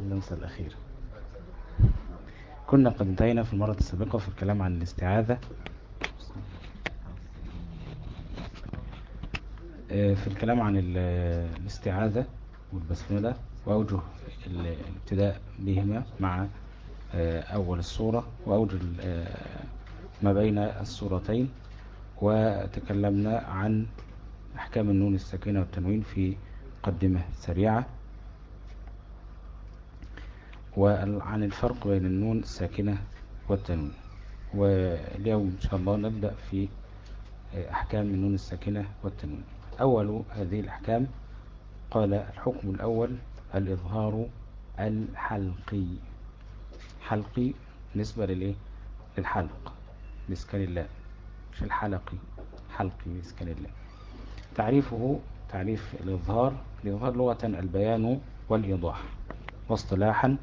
اللمسة الأخيرة. كنا قد انتهينا في المرة السابقة في الكلام عن الاستعاذة. آه، في الكلام عن الاستعاذة والبسملة وأوجه الابتداء بهما مع آه، أول الصورة وأوجه آه، ما بين الصورتين. وتكلمنا عن أحكام النون الساكنة والتنوين في مقدمة سريعة. وعن الفرق بين النون الساكنة والتنوين. واليوم إن شاء الله نبدأ في أحكام النون الساكنة والتنوين. أول هذه الأحكام قال الحكم الأول الإظهار الحلقي. حلقي نسبة للإيه؟ للحلق بسكن الله. مش الحلقي حلقي بسكن الله. تعريفه تعريف الإظهار الإظهار لغة البيان والإيضاح. واصطلاحا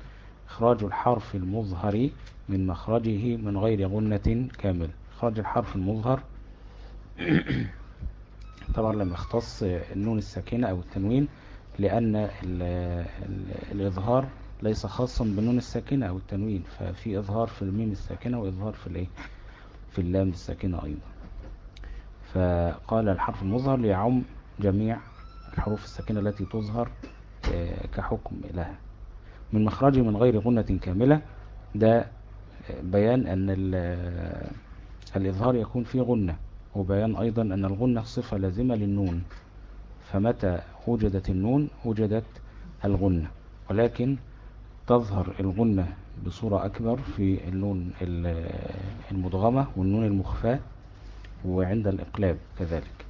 إخراج الحرف المظهر من مخرجه من غير غنة كامل. إخراج الحرف المظهر طبعا لم يختص النون الساكنة أو التنوين لأن ال ال الإظهار ليس خاصا بالنون الساكنة أو التنوين ففي إظهار في الميم الساكنة وإظهار في الإيه؟ في اللام الساكنة أيضا. فقال الحرف المظهر ليعم جميع الحروف الساكنة التي تظهر آه، كحكم لها من مخرجه من غير غنة كاملة. ده بيان أن الإظهار يكون فيه غنة وبيان أيضا أن الغنة صفة لازمة للنون. فمتى وجدت النون؟ وجدت الغنة. ولكن تظهر الغنة بصورة أكبر في النون المدغمة والنون المخفاة وعند الإقلاب كذلك.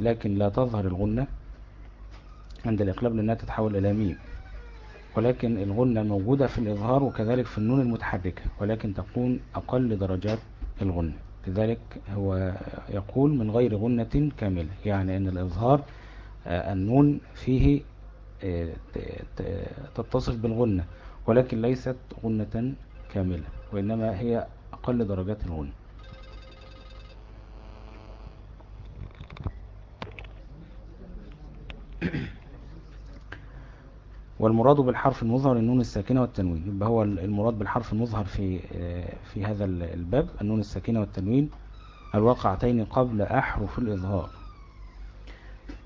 لكن لا تظهر الغنة عند الإقلاب لأنها تتحول إلى ميم. ولكن الغنة موجودة في الإظهار وكذلك في النون المتحركة ولكن تكون أقل درجات الغنة لذلك هو يقول من غير غنة كاملة يعني أن الإظهار آه، النون فيه آه، تتصف بالغنة ولكن ليست غنة كاملة وإنما هي أقل درجات الغنة والمراد بالحرف المظهر النون الساكنة والتنوين. يبقى هو المراد بالحرف المظهر في آه، في هذا الباب النون الساكنة والتنوين. الواقعتين قبل أحرف الإظهار.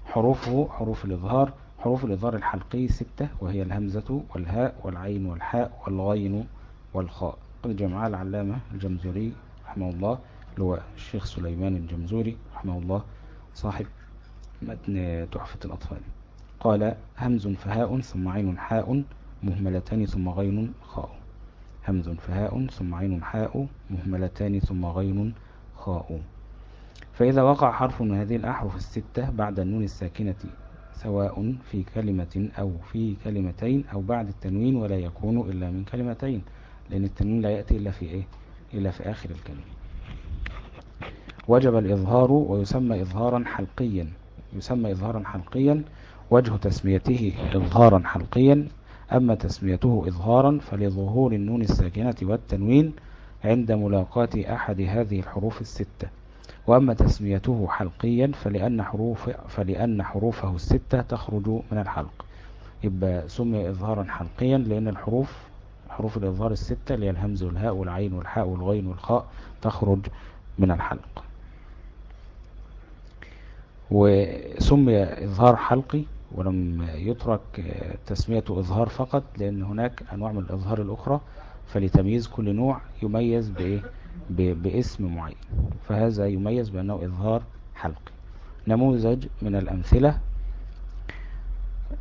حروفه حروف الإظهار. حروف الإظهار الحلقي ستة وهي الهمزة والهاء والعين والحاء والغين والخاء. قد جمع العلامة الجمزوري رحمه الله اللي هو الشيخ سليمان الجمزوري رحمه الله صاحب متن تحفة الأطفال. قال همز فهاء ثم عين حاء مهملتان ثم غين خاء. همز فهاء ثم عين حاء مهملتان ثم غين خاء. فإذا وقع حرف من هذه الأحرف الستة بعد النون الساكنة سواء في كلمة أو في كلمتين أو بعد التنوين ولا يكون إلا من كلمتين لأن التنوين لا يأتي إلا في إيه؟ إلا في آخر الكلمة. وجب الإظهار ويسمى إظهارا حلقيا يسمى إظهارا حلقيا وجه تسميته إظهارا حلقيا أما تسميته إظهارا فلظهور النون الساكنة والتنوين عند ملاقاة أحد هذه الحروف الستة. وأما تسميته حلقيا فلأن, حروف فلأن حروفه الستة تخرج من الحلق. يبقى سمي إظهارا حلقيا لأن الحروف حروف الإظهار الستة اللي هي الهمز والهاء والعين والحاء والغين والخاء تخرج من الحلق. وسمي إظهار حلقي ولم يترك تسميته إظهار فقط لأن هناك أنواع من الإظهار الأخرى فلتمييز كل نوع يميز بإيه؟ باسم معين. فهذا يميز بأنه إظهار حلقي. نموذج من الأمثلة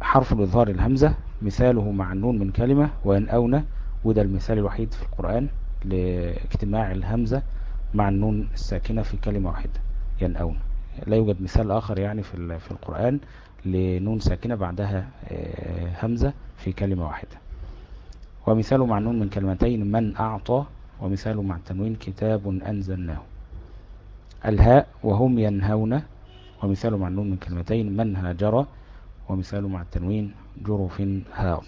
حرف الإظهار الهمزة مثاله مع النون من كلمة وإن أونة وده المثال الوحيد في القرآن لاجتماع الهمزة مع النون الساكنة في كلمة واحدة ينأون. لا يوجد مثال آخر يعني في القرآن. لنون ساكنة بعدها آه، همزة في كلمة واحدة. ومثال مع نون من كلمتين من أعطى ومثال مع التنوين كتاب أنزلناه. الهاء وهم ينهون ومثال مع النون من كلمتين من هاجر ومثال مع التنوين جرف هار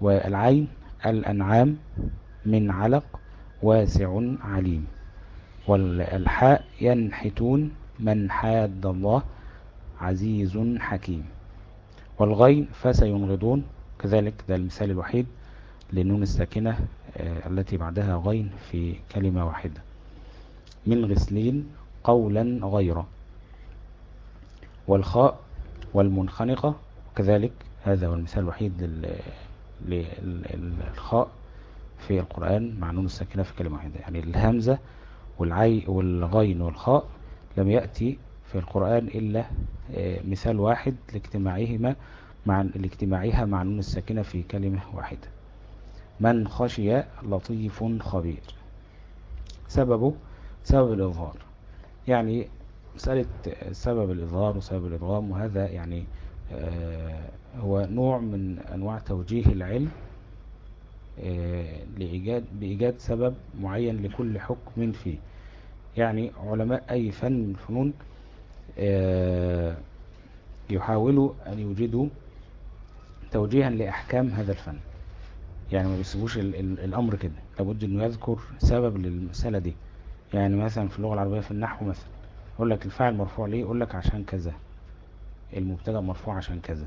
والعين الأنعام من علق واسع عليم. والحاء ينحتون من حاد الله عزيز حكيم. والغين فسينغضون كذلك ده المثال الوحيد للنون الساكنة آه، التي بعدها غين في كلمة واحدة. من غسلين قولا غيره والخاء والمنخنقة كذلك هذا هو المثال الوحيد للخاء في القرآن مع نون الساكنة في كلمة واحدة. يعني الهمزة والعي والغين والخاء لم يأتي في القرآن إلا آه، مثال واحد لاجتماعهما مع لاجتماعها مع نون الساكنة في كلمة واحدة. من خشي لطيف خبير. سببه سبب الإظهار. يعني مسألة سبب الإظهار وسبب الإدغام وهذا يعني آه، هو نوع من أنواع توجيه العلم آه، لإيجاد بإيجاد سبب معين لكل حكم فيه. يعني علماء أي فن من الفنون آه، يحاولوا أن يوجدوا توجيها لأحكام هذا الفن. يعني ما بيسيبوش الأمر كده. لابد أنه يذكر سبب للمسألة دي. يعني مثلا في اللغة العربية في النحو مثلا يقول لك الفاعل مرفوع ليه؟ يقول لك عشان كذا. المبتدأ مرفوع عشان كذا.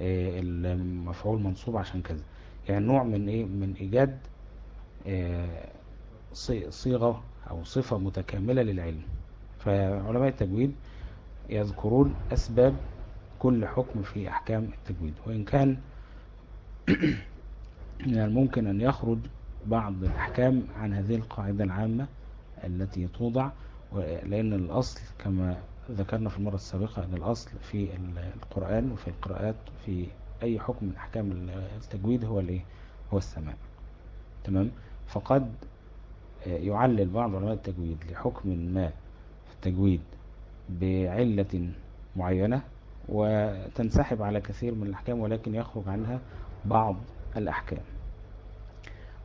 آه، المفعول منصوب عشان كذا. يعني نوع من إيه؟ من إيجاد آه، صيغة أو صفة متكاملة للعلم. فعلماء التجويد يذكرون أسباب كل حكم في أحكام التجويد. وإن كان من الممكن أن يخرج بعض الأحكام عن هذه القاعدة العامة التي توضع لأن الأصل كما ذكرنا في المرة السابقة أن الأصل في القرآن وفي القراءات في أي حكم من أحكام التجويد هو الإيه؟ هو السماع تمام؟ فقد يعلل بعض علماء التجويد لحكم ما في التجويد بعلة معينة وتنسحب على كثير من الأحكام ولكن يخرج عنها بعض الأحكام.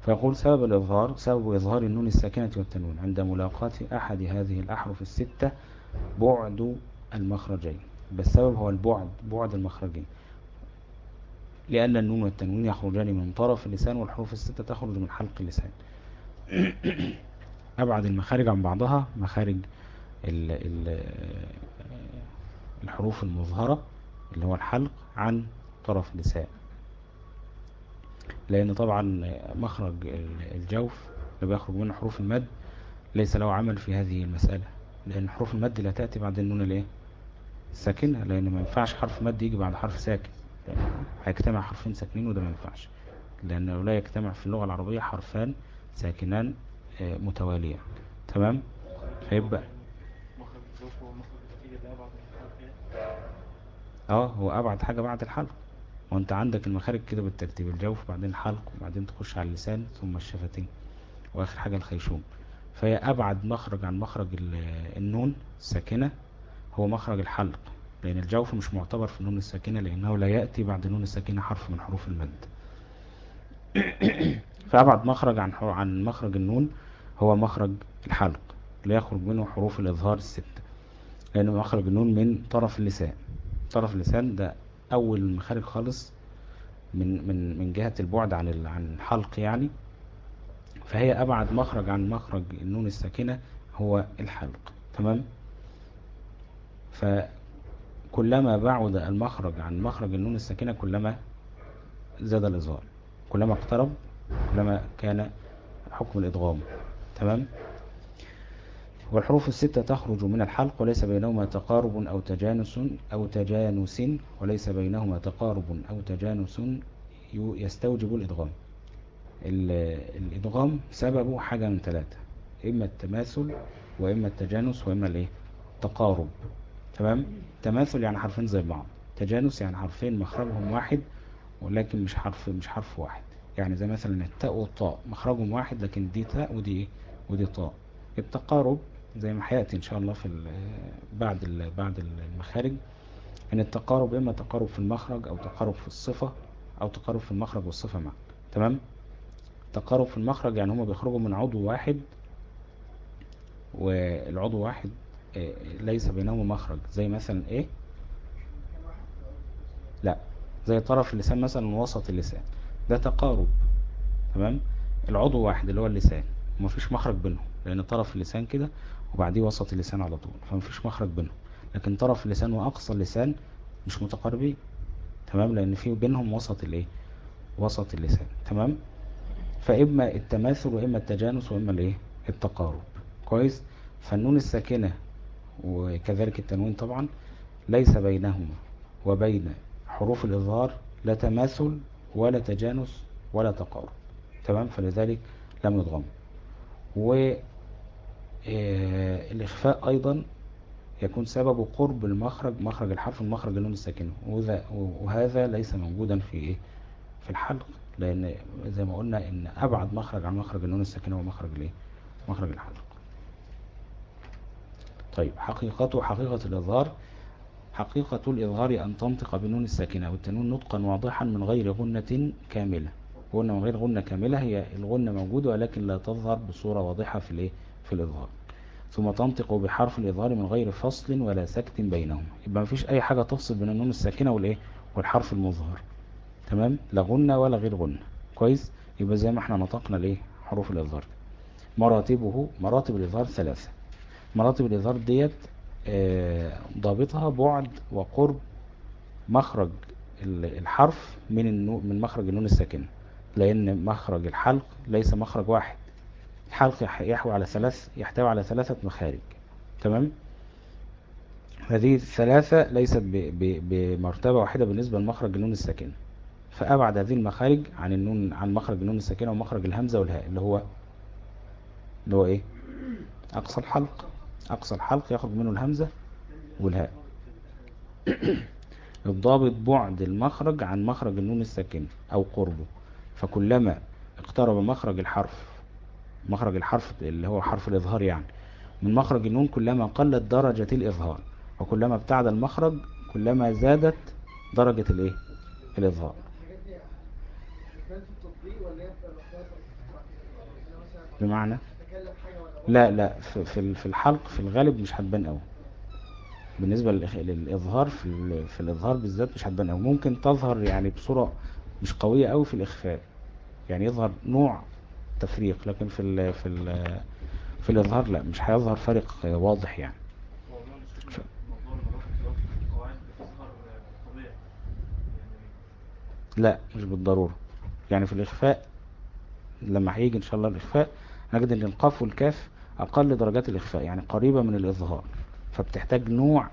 فيقول سبب الإظهار سبب إظهار النون الساكنة والتنوين. عند ملاقاة أحد هذه الأحرف الستة بعد المخرجين. بالسبب هو البعد بعد المخرجين. لأن النون والتنوين يخرجان من طرف اللسان والحروف الستة تخرج من حلق اللسان. أبعد المخارج عن بعضها مخارج الحروف المظهرة اللي هو الحلق عن طرف اللسان لأن طبعا مخرج الجوف اللي بيخرج منه حروف المد ليس له عمل في هذه المسألة. لأن حروف المد لا تأتي بعد النون الإيه؟ الساكنة لأن ما ينفعش حرف مد يجي بعد حرف ساكن. هيجتمع حرفين ساكنين وده ما ينفعش. لأنه لا يجتمع في اللغة العربية حرفان ساكنان آه، متواليا تمام؟ فيبقى آه هو أبعد حاجة بعد الحلق. وانت عندك المخارج كده بالترتيب الجوف بعدين الحلق وبعدين تخش على اللسان ثم الشفتين وآخر حاجة الخيشوم. فهي أبعد مخرج عن مخرج النون الساكنة هو مخرج الحلق. لأن الجوف مش معتبر في النون الساكنة لأنه لا يأتي بعد النون الساكنة حرف من حروف المد. فأبعد مخرج عن عن مخرج النون هو مخرج الحلق. لا يخرج منه حروف الإظهار الستة لأن مخرج النون من طرف اللسان. طرف اللسان ده أول مخارج خالص من من من جهة البعد عن عن الحلق يعني. فهي أبعد مخرج عن مخرج النون الساكنة هو الحلق تمام؟ فكلما بعد المخرج عن مخرج النون الساكنة كلما زاد الإظهار كلما اقترب كلما كان حكم الإدغام تمام؟ والحروف الستة تخرج من الحلق وليس بينهما تقارب أو تجانس أو تجانس وليس بينهما تقارب أو تجانس يستوجب الإدغام. الإدغام سببه حاجة من ثلاثة إما التماثل وإما التجانس وإما الإيه؟ التقارب تمام؟ تماثل يعني حرفين زي بعض تجانس يعني حرفين مخرجهم واحد ولكن مش حرف مش حرف واحد. يعني زي مثلا التاء والطاء مخرجهم واحد لكن دي تاء ودي إيه؟ ودي طاء. التقارب زي ما حياتي إن شاء الله في بعد بعد المخارج إن التقارب إما تقارب في المخرج أو تقارب في الصفة أو تقارب في المخرج والصفة معا تمام؟ تقارب في المخرج يعني هما بيخرجوا من عضو واحد والعضو واحد آه، ليس بينهما مخرج. زي مثلا إيه؟ لا. زي طرف اللسان مثلا وسط اللسان. ده تقارب. تمام؟ العضو واحد اللي هو اللسان. ومفيش مخرج بينهم لأن طرف اللسان كده وبعديه وسط اللسان على طول فمفيش مخرج بينهم. لكن طرف اللسان واقصى اللسان مش متقاربين تمام؟ لأن في بينهم وسط الإيه؟ وسط اللسان تمام؟ فإما التماثل وإما التجانس وإما الإيه؟ التقارب. كويس؟ فالنون الساكنة وكذلك التنوين طبعا ليس بينهما وبين حروف الإظهار لا تماثل ولا تجانس ولا تقارب تمام؟ فلذلك لم يضغم. والإخفاء أيضا يكون سبب قرب المخرج مخرج الحرف من مخرج النون الساكنة. وهذا ليس موجودا في إيه؟ في الحلق لأن زي ما قلنا إن أبعد مخرج عن مخرج النون الساكنة هو مخرج الإيه؟ مخرج الحلق. طيب حقيقته حقيقة الإظهار حقيقة الإظهار أن تنطق بالنون الساكنة والتنون نطقا واضحا من غير غنة كاملة. غنة من غير غنة كاملة هي الغنة موجودة ولكن لا تظهر بصورة واضحة في الإيه؟ في الإظهار. ثم تنطق بحرف الإظهار من غير فصل ولا سكت بينهم يبقى مفيش أي حاجة تفصل بين النون الساكنة والإيه؟ والحرف المظهر. تمام؟ لا غنة ولا غير غنة كويس؟ يبقى زي ما إحنا نطقنا الإيه؟ حروف الإظهار. مراتبه مراتب الإظهار ثلاثة. مراتب الإظهار ديت آه، ضابطها بعد وقرب مخرج الحرف من من مخرج النون الساكنة. لأن مخرج الحلق ليس مخرج واحد. الحلق يحوي على ثلاث يحتوي على ثلاثة مخارج تمام؟ هذه الثلاثة ليست بمرتبة واحدة بالنسبة لمخرج النون الساكنة. فأبعد هذه المخارج عن النون عن مخرج النون الساكنة هو مخرج الهمزة والهاء اللي هو اللي هو إيه؟ أقصى الحلق. أقصى الحلق يخرج منه الهمزة والهاء. الضابط بعد المخرج عن مخرج النون الساكنة أو قربه. فكلما اقترب مخرج الحرف مخرج الحرف اللي هو حرف الإظهار يعني. من مخرج النون كلما قلت درجة الإظهار وكلما ابتعد المخرج كلما زادت درجة الإيه؟ الإظهار. بمعنى؟ لا لا في في الحلق في الغالب مش هتبان قوي بالنسبة للإظهار في, في الإظهار بالذات مش هتبان قوي ممكن تظهر يعني بصورة مش قوية قوي في الإخفاء. يعني يظهر نوع تفريق لكن في ال في ال في الإظهار لا مش هيظهر فرق واضح يعني. ف... لا مش بالضرورة. يعني في الإخفاء لما هيجي إن شاء الله الإخفاء نجد أن القاف والكاف أقل درجات الإخفاء يعني قريبة من الإظهار. فبتحتاج نوع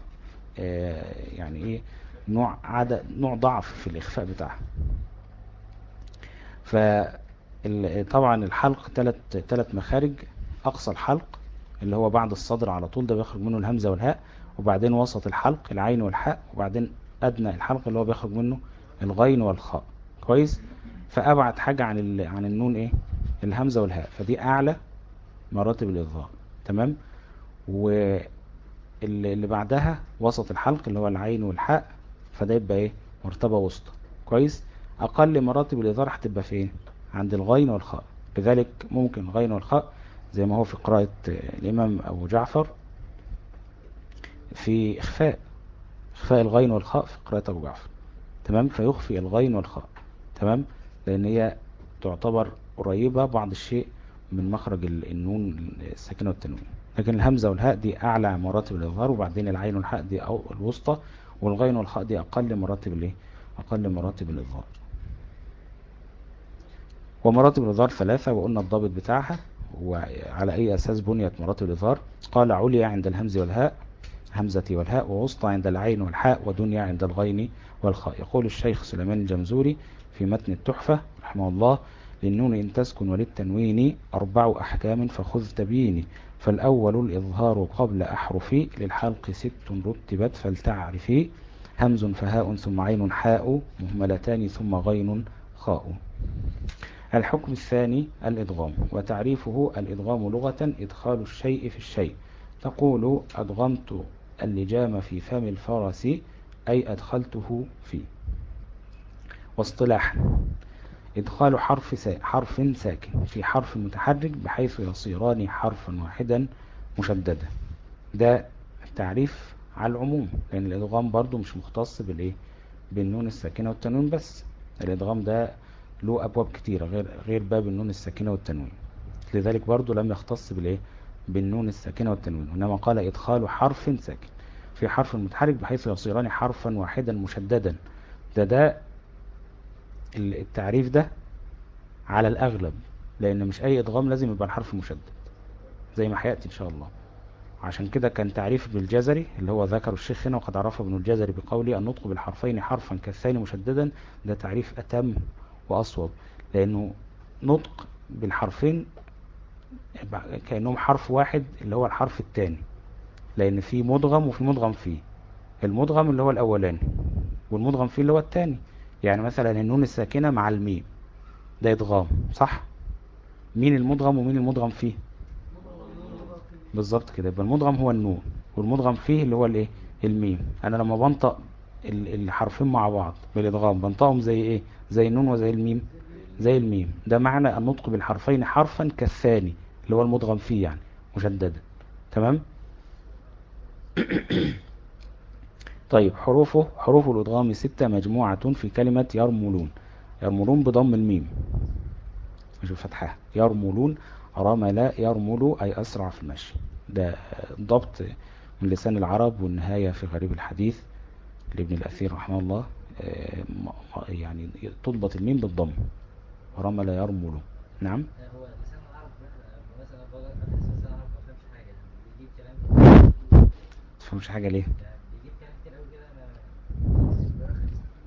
آه، يعني إيه نوع عدد نوع ضعف في الإخفاء بتاعها. فطبعا الحلق ثلاث ثلاث مخارج أقصى الحلق اللي هو بعد الصدر على طول ده بيخرج منه الهمزة والهاء وبعدين وسط الحلق العين والحاء وبعدين أدنى الحلق اللي هو بيخرج منه الغين والخاء. كويس؟ فأبعد حاجة عن عن النون إيه؟ الهمزة والهاء. فدي أعلى مراتب الإظهار تمام؟ واللي بعدها وسط الحلق اللي هو العين والحاء فده يبقى إيه؟ مرتبة وسطى. كويس؟ أقل مراتب الإظهار هتبقى فين؟ عند الغين والخاء. لذلك ممكن الغين والخاء زي ما هو في قراءة الإمام أبو جعفر في إخفاء إخفاء الغين والخاء في قراءة أبو جعفر. تمام؟ فيخفي الغين والخاء. تمام؟ لأن هي تعتبر قريبة بعض الشيء من مخرج النون الساكنة والتنوين. لكن الهمزة والهاء دي أعلى مراتب الإظهار وبعدين العين والحاء دي أو الوسطى والغين والخاء دي أقل مراتب الايه أقل مراتب الإظهار ومراتب الإظهار ثلاثة وقلنا الضابط بتاعها وعلى أي أساس بنيت مراتب الإظهار. قال عليا عند الهمز والهاء همزة والهاء ووسطى عند العين والحاء ودنيا عند الغين والخاء. يقول الشيخ سليمان الجمزوري في متن التحفة رحمه الله للنون إن تسكن وللتنوين أربع أحكام فخذ تبيني فالأول الإظهار قبل أحرفي للحلق ست رتبت فلتعرفي. همز فهاء ثم عين حاء مهملتان ثم غين خاء. الحكم الثاني الإدغام وتعريفه الإدغام لغة إدخال الشيء في الشيء. تقول أدغمت اللجام في فم الفرس أي أدخلته فيه واصطلاحا إدخال حرف سا... حرف ساكن في حرف متحرك بحيث يصيران حرفا واحدا مشددا ده التعريف على العموم لأن الإدغام برضو مش مختص بالإيه؟ بالنون الساكنة والتنوين بس. الإدغام ده له أبواب كتيرة غير غير باب النون الساكنة والتنوين. لذلك برضو لم يختص بالإيه؟ بالنون الساكنة والتنوين. وإنما قال إدخال حرف ساكن. في حرف متحرك بحيث يصيران حرفا واحدا مشددا. ده ده التعريف ده على الأغلب لأن مش أي إدغام لازم يبقى الحرف مشدد. زي ما حياتي إن شاء الله. عشان كده كان تعريف بالجزري اللي هو ذكر الشيخ هنا وقد عرفه ابن الجزري بقوله النطق بالحرفين حرفا كالثاني مشددا ده تعريف أتم وأصوب لأنه نطق بالحرفين كأنهم حرف واحد اللي هو الحرف الثاني لأن في مدغم وفي مدغم فيه. المدغم اللي هو الأولاني والمدغم فيه اللي هو الثاني يعني مثلا النون الساكنة مع الميم ده إدغام صح؟ مين المدغم ومين المدغم فيه؟ بالظبط كده يبقى المدغم هو النون والمدغم فيه اللي هو الإيه؟ الميم. أنا لما بنطق الحرفين مع بعض بالإدغام بنطقهم زي إيه؟ زي النون وزي الميم زي الميم. ده معنى النطق بالحرفين حرفا كالثاني اللي هو المدغم فيه يعني مشددا. تمام؟ طيب حروفه حروف الإدغام ستة مجموعة في كلمة يرملون. يرملون بضم الميم. مش بفتحها يرملون رمل يرمل أي أسرع في المشي. ده ضبط من لسان العرب والنهاية في غريب الحديث. لابن الأثير رحمه الله آه، يعني تضبط الميم بالضم رمل يرمل. نعم؟ هو حاجة تفهمش ليه؟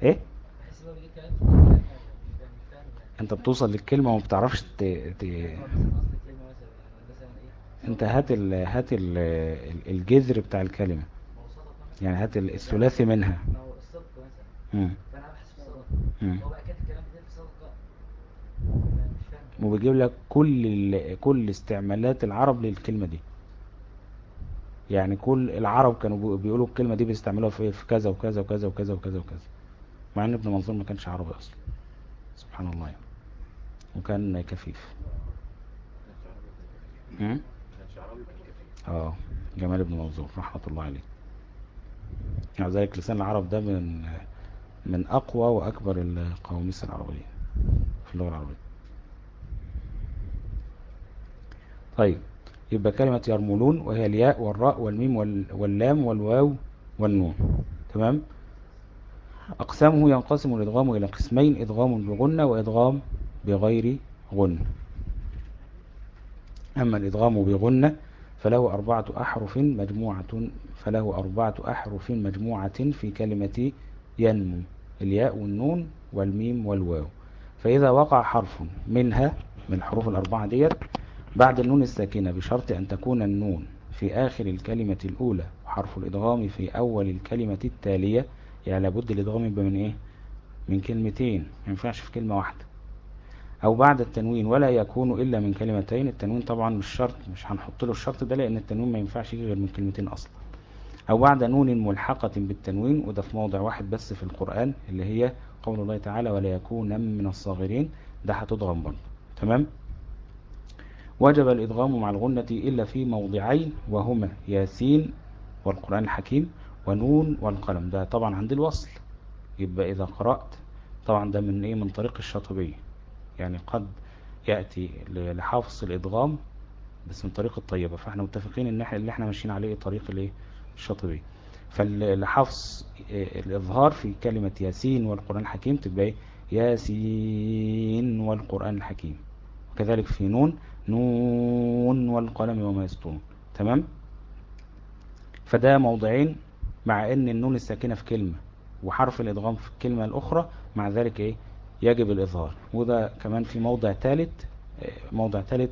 إيه؟ أنت بتوصل للكلمة وما بتعرفش ت... ت... أنت هات ال... هات ال... الجذر بتاع الكلمة. يعني هات الثلاثي منها. الصدق مثلا. فأنا بحس بالصدق هو بقى كاتب كلام كتير في صدق. وبيجيب لك كل ال... كل استعمالات العرب للكلمة دي. يعني كل العرب كانوا بيقولوا الكلمة دي بيستعملوها في كذا وكذا وكذا وكذا وكذا وكذا. مع إن ابن منظور ما كانش عربي أصلا. سبحان الله يعني. وكان كفيف. آه. جمال بن منظور رحمة الله عليه. ذلك لسان العرب ده من من أقوى وأكبر القواميس العربية في اللغة العربية. طيب يبقى كلمة يرملون وهي الياء والراء والميم واللام والواو والنون. تمام؟ أقسامه ينقسم الإدغام إلى قسمين إدغام بغنة وإدغام بغير غنة. أما الإدغام بغنة فله أربعة أحرف مجموعة فله أربعة أحرف مجموعة في كلمة ينمو الياء والنون والميم والواو. فإذا وقع حرف منها من الحروف الأربعة ديت بعد النون الساكنة بشرط أن تكون النون في آخر الكلمة الأولى وحرف الإدغام في أول الكلمة التالية يعني لابد الإدغام يبقى من إيه؟ من كلمتين ما ينفعش في كلمة واحدة. أو بعد التنوين ولا يكون إلا من كلمتين التنوين طبعا مش شرط مش هنحط له الشرط ده لأن التنوين ما ينفعش يجي غير من كلمتين أصلا. أو بعد نون ملحقة بالتنوين وده في موضع واحد بس في القرآن اللي هي قول الله تعالى ولا يكون من الصاغرين ده هتضغم برضه. تمام؟ وجب الإدغام مع الغنة إلا في موضعين وهما ياسين والقرآن الحكيم ونون والقلم. ده طبعا عند الوصل. يبقى إذا قرأت طبعا ده من إيه؟ من طريق الشاطبية يعني قد يأتي لحفظ الإدغام بس من طريق الطيبة. فإحنا متفقين إن إحنا اللي إحنا ماشيين عليه طريق الإيه؟ الشاطبي. فالحفظ الإظهار في كلمة ياسين والقرآن الحكيم تبقى إيه؟ ياسين والقرآن الحكيم. وكذلك في نون نون والقلم وما يسطون تمام؟ فده موضعين مع إن النون الساكنة في كلمة وحرف الإدغام في الكلمة الأخرى مع ذلك إيه؟ يجب الإظهار. وده كمان في موضع ثالث موضع ثالث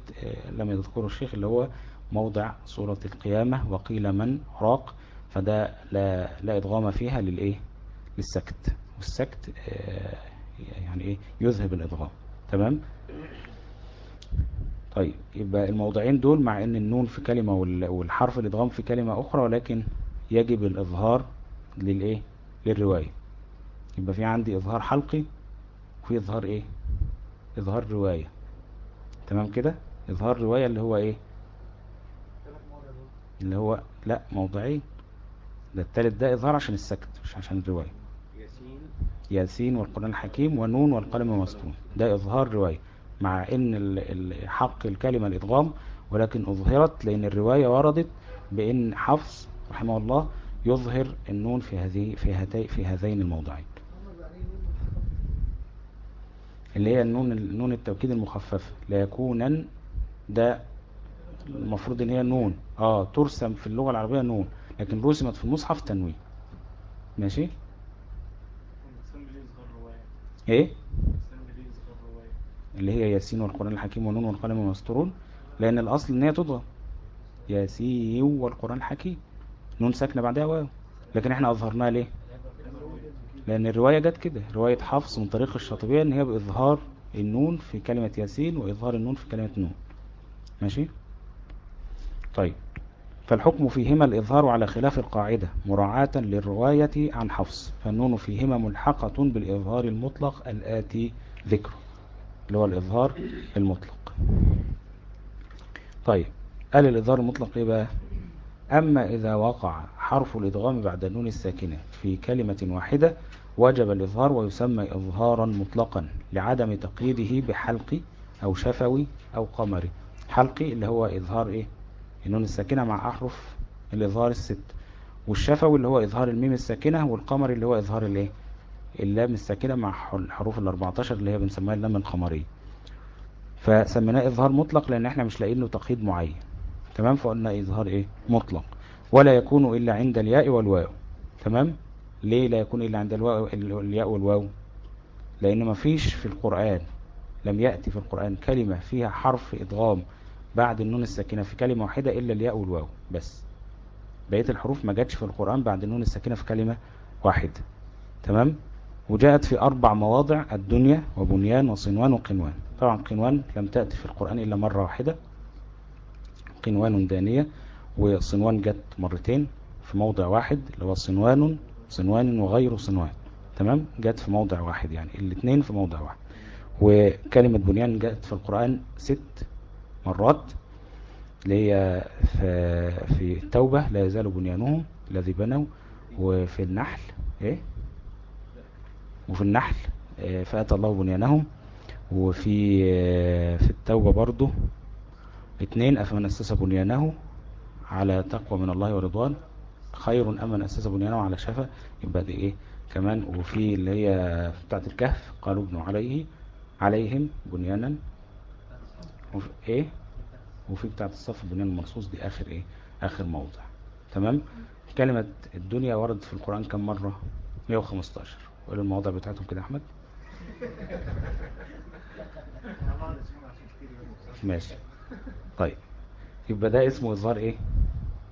لم يذكره الشيخ اللي هو موضع سورة القيامة وقيل من راق فده لا, لا إدغام فيها للإيه؟ للسكت. والسكت يعني إيه؟ يذهب الإدغام. تمام؟ طيب يبقى الموضعين دول مع إن النون في كلمة والحرف الإدغام في كلمة أخرى ولكن يجب الإظهار للإيه؟ للرواية. يبقى في عندي إظهار حلقي في إظهار إيه؟ إظهار رواية. تمام كده؟ إظهار رواية اللي هو إيه؟ اللي هو لا موضعين. ده التالت ده إظهار عشان السكت مش عشان الرواية. ياسين. ياسين والقرآن الحكيم ونون والقلم ومسطون ده إظهار رواية مع إن حق الكلمة الإدغام ولكن أظهرت لأن الرواية وردت بأن حفص رحمه الله يظهر النون في هذه في هاتي في هذين الموضعين. اللي هي النون نون التوكيد المخففة. لا يكونن ده المفروض إن هي نون. آه ترسم في اللغة العربية نون لكن رسمت في المصحف تنوين. ماشي؟ إيه؟ اللي هي ياسين والقرآن الحكيم ونون والقلم وما يسطرون لأن الأصل إن هي تدغم ياسين والقرآن الحكيم. نون ساكنة بعدها واو. لكن إحنا أظهرناها ليه؟ لأن الرواية جت كده رواية حفص من طريق الشاطبية إن هي بإظهار النون في كلمة ياسين وإظهار النون في كلمة نون. ماشي؟ طيب. فالحكم فيهما الإظهار على خلاف القاعدة مراعاة للرواية عن حفص فالنون فيهما ملحقة بالإظهار المطلق الآتي ذكره اللي هو الإظهار المطلق. طيب. قال الإظهار المطلق إيه بقى؟ أما إذا وقع حرف الإدغام بعد النون الساكنة في كلمة واحدة وجب الإظهار ويسمى إظهارا مطلقا لعدم تقييده بحلقي أو شفوي أو قمري. حلقي اللي هو إظهار إيه؟ النون الساكنة مع أحرف الإظهار الست. والشفوي اللي هو إظهار الميم الساكنة والقمري اللي هو إظهار الإيه؟ اللام الساكنة مع الحروف ال 14 اللي هي بنسميها اللام القمرية. فسميناه إظهار مطلق لأن إحنا مش لاقيين له تقييد معين. تمام؟ فقلنا إظهار إيه؟ مطلق. ولا يكون إلا عند الياء والواو. تمام؟ ليه لا يكون إلا عند الواو الياء والواو؟ لأن ما فيش في القرآن لم يأتي في القرآن كلمة فيها حرف إدغام بعد النون الساكنة في كلمة واحدة إلا الياء والواو بس. بقية الحروف ما جاتش في القرآن بعد النون الساكنة في كلمة واحدة تمام؟ وجاءت في أربع مواضع الدنيا وبنيان وصنوان وقنوان. طبعا قنوان لم تأتي في القرآن إلا مرة واحدة. قنوان دانية وصنوان جت مرتين في موضع واحد اللي هو صنوان صنوان وغير صنوان. تمام؟ جت في موضع واحد يعني الاثنين في موضع واحد. وكلمة بنيان جت في القرآن ست مرات اللي هي في التوبة لا يزال بنيانهم الذي بنوا. وفي النحل إيه؟ وفي النحل آه، فأتى الله بنيانهم. وفي آه، في التوبة برضو اثنين أفمن أسس بنيانه على تقوى من الله ورضوان. خير أمن أسس بنيانه على شفا. يبقى دي إيه؟ كمان وفي اللي هي بتاعت الكهف. قالوا ابنوا عليه عليهم بنيانا. وفي إيه؟ وفي بتاعت الصف البنيان المرصوص دي آخر إيه؟ آخر موضع. تمام؟ كلمة الدنيا وردت في القرآن كم مرة؟ 115 وقال المواضع بتاعتهم كده أحمد. ماشي. طيب. يبقى ده اسمه إظهار إيه؟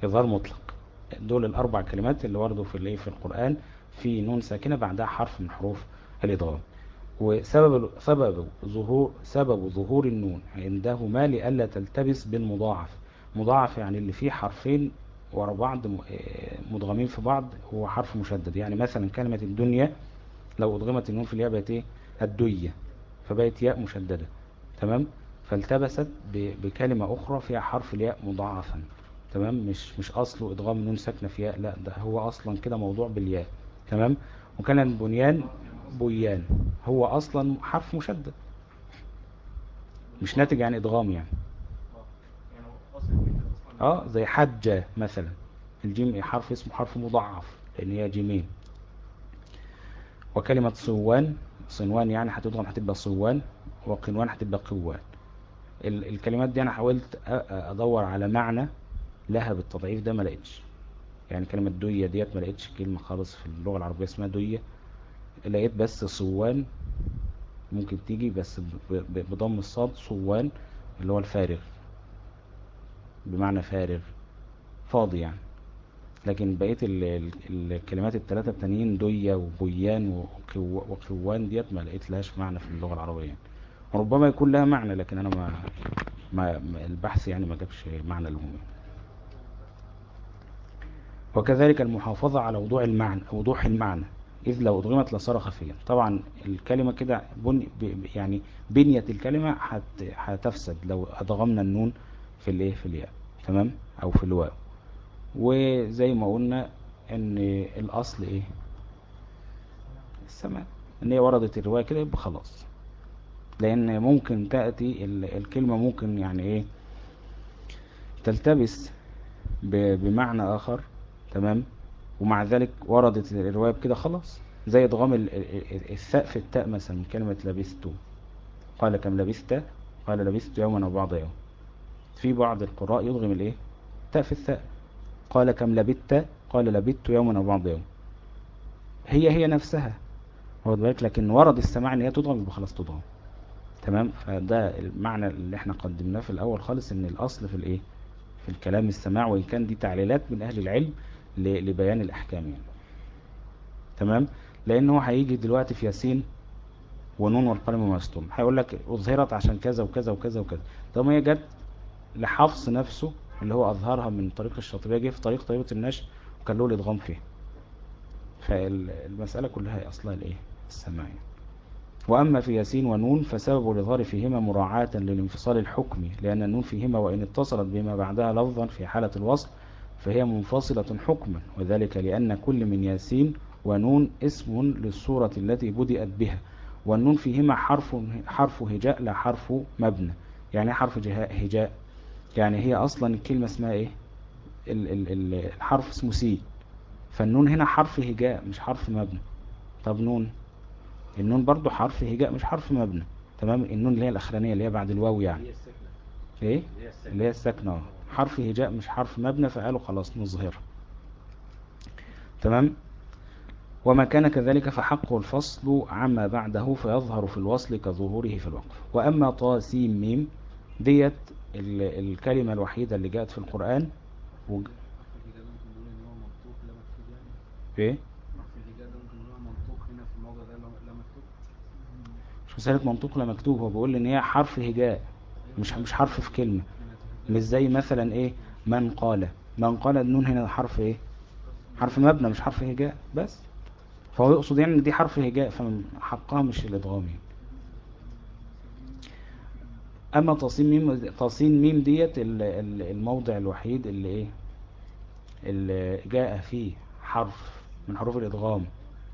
إظهار مطلق. دول الأربع كلمات اللي وردوا في الايه في القرآن في نون ساكنة بعدها حرف من حروف الادغام وسبب سبب ظهور سبب ظهور النون عندهما لئلا تلتبس بالمضاعف. مضاعف يعني اللي فيه حرفين ورا بعض مدغمين في بعض هو حرف مشدد. يعني مثلا كلمة الدنيا لو ادغمت النون في الياء بقت إيه؟ الدية فبقت ياء مشددة تمام؟ فالتبست بكلمة أخرى فيها حرف الياء مضاعفا تمام؟ مش مش اصله ادغام نون ساكنة في ياء لأ ده هو أصلا كده موضوع بالياء تمام؟ وكان البنيان بويان هو أصلا حرف مشدد مش ناتج عن ادغام يعني. آه زي حجة مثلا الجيم حرف اسمه حرف مضاعف لأن هي جيمين. وكلمة صوان صنوان يعني هتضغم هتبقى صوان وقنوان هتبقى قوان. الكلمات دي أنا حاولت أدور على معنى لها بالتضعيف ده ما لقيتش. يعني كلمة دوية ديت ما لقيتش كلمة خالص في اللغة العربية اسمها دوية لقيت بس صوان ممكن تيجي بس بضم الصاد صوان اللي هو الفارغ. بمعنى فارغ. فاضي يعني. لكن بقية الكلمات الثلاثة التانيين دوية وبويان وقوان ديت ما لقيت لهاش معنى في اللغة العربية وربما يكون لها معنى لكن أنا ما, ما البحث يعني ما جابش معنى لهم وكذلك المحافظة على وضوح المعنى وضوح المعنى. إذ لو أضغمت لصار خفيا طبعا الكلمة كده بني يعني بنية الكلمة هتفسد لو أضغمنا النون في الإيه في الياء. تمام؟ أو في الواو. وزي ما قلنا إن الأصل إيه؟ السماء. إن هي وردت الرواية كده يبقى خلاص. لأن ممكن تأتي الكلمة ممكن يعني إيه؟ تلتبس بمعنى آخر تمام؟ ومع ذلك وردت الرواية بكده خلاص. زي ادغام الثاء في التاء مثلا كلمة لبستو قال كم لبثت قال لبثت يوما أو بعض يوم. في بعض القراء يضغم الإيه؟ تاء في الثاء. قال كم لبثت قال لبثت يوما أو بعض يوم. هي هي نفسها. واخد بالك لكن ورد السماع إن هي تضغم يبقى خلاص تضغم تمام؟ فده المعنى اللي إحنا قدمناه في الأول خالص إن الأصل في الإيه؟ في الكلام السماع وإن كان دي تعليلات من أهل العلم لبيان الأحكام يعني. تمام؟ لأن هو هيجي دلوقتي في ياسين ونون والقلم وما هيقول لك اظهرت عشان كذا وكذا وكذا وكذا. طب ما هي جت لحفص نفسه اللي هو أظهرها من طريق الشاطبية جه في طريق طريقة النشر وكان له الإدغام فيه. فالمسألة كلها هي أصلها الايه السماع يعني. وأما في ياسين ونون فسبب الإظهار فيهما مراعاة للانفصال الحكمي لأن النون فيهما وإن اتصلت بما بعدها لفظا في حالة الوصل فهي منفصلة حكما وذلك لأن كل من ياسين ونون اسم للصورة التي بدأت بها. والنون فيهما حرف حرف هجاء لا حرف مبنى يعني حرف هجاء يعني هي أصلا الكلمة اسمها إيه؟ الحرف اسمه سي فالنون هنا حرف هجاء مش حرف مبنى. طب نون؟ النون برضو حرف هجاء مش حرف مبنى. تمام؟ النون اللي هي الأخرانية اللي هي بعد الواو يعني. إيه؟ اللي هي الساكنه حرف هجاء مش حرف مبنى. فقالوا خلاص نظهر تمام؟ وما كان كذلك فحقه الفصل عما بعده فيظهر في الوصل كظهوره في الوقف. وأما طا سين ميم ديت الكلمة الوحيدة اللي جاءت في القرآن و... إيه؟ مسألة منطوق لا مكتوب هو بيقول إن هي حرف هجاء مش مش حرف في كلمة مش زي مثلا إيه؟ من قال. من قال النون هنا حرف إيه؟ حرف مبنى مش حرف هجاء بس. فهو يقصد يعني إن دي حرف هجاء فحقها مش الإدغام يعني. أما طا سين ميم طا سين ميم ديت الموضع الوحيد اللي إيه اللي جاء فيه حرف من حروف الادغام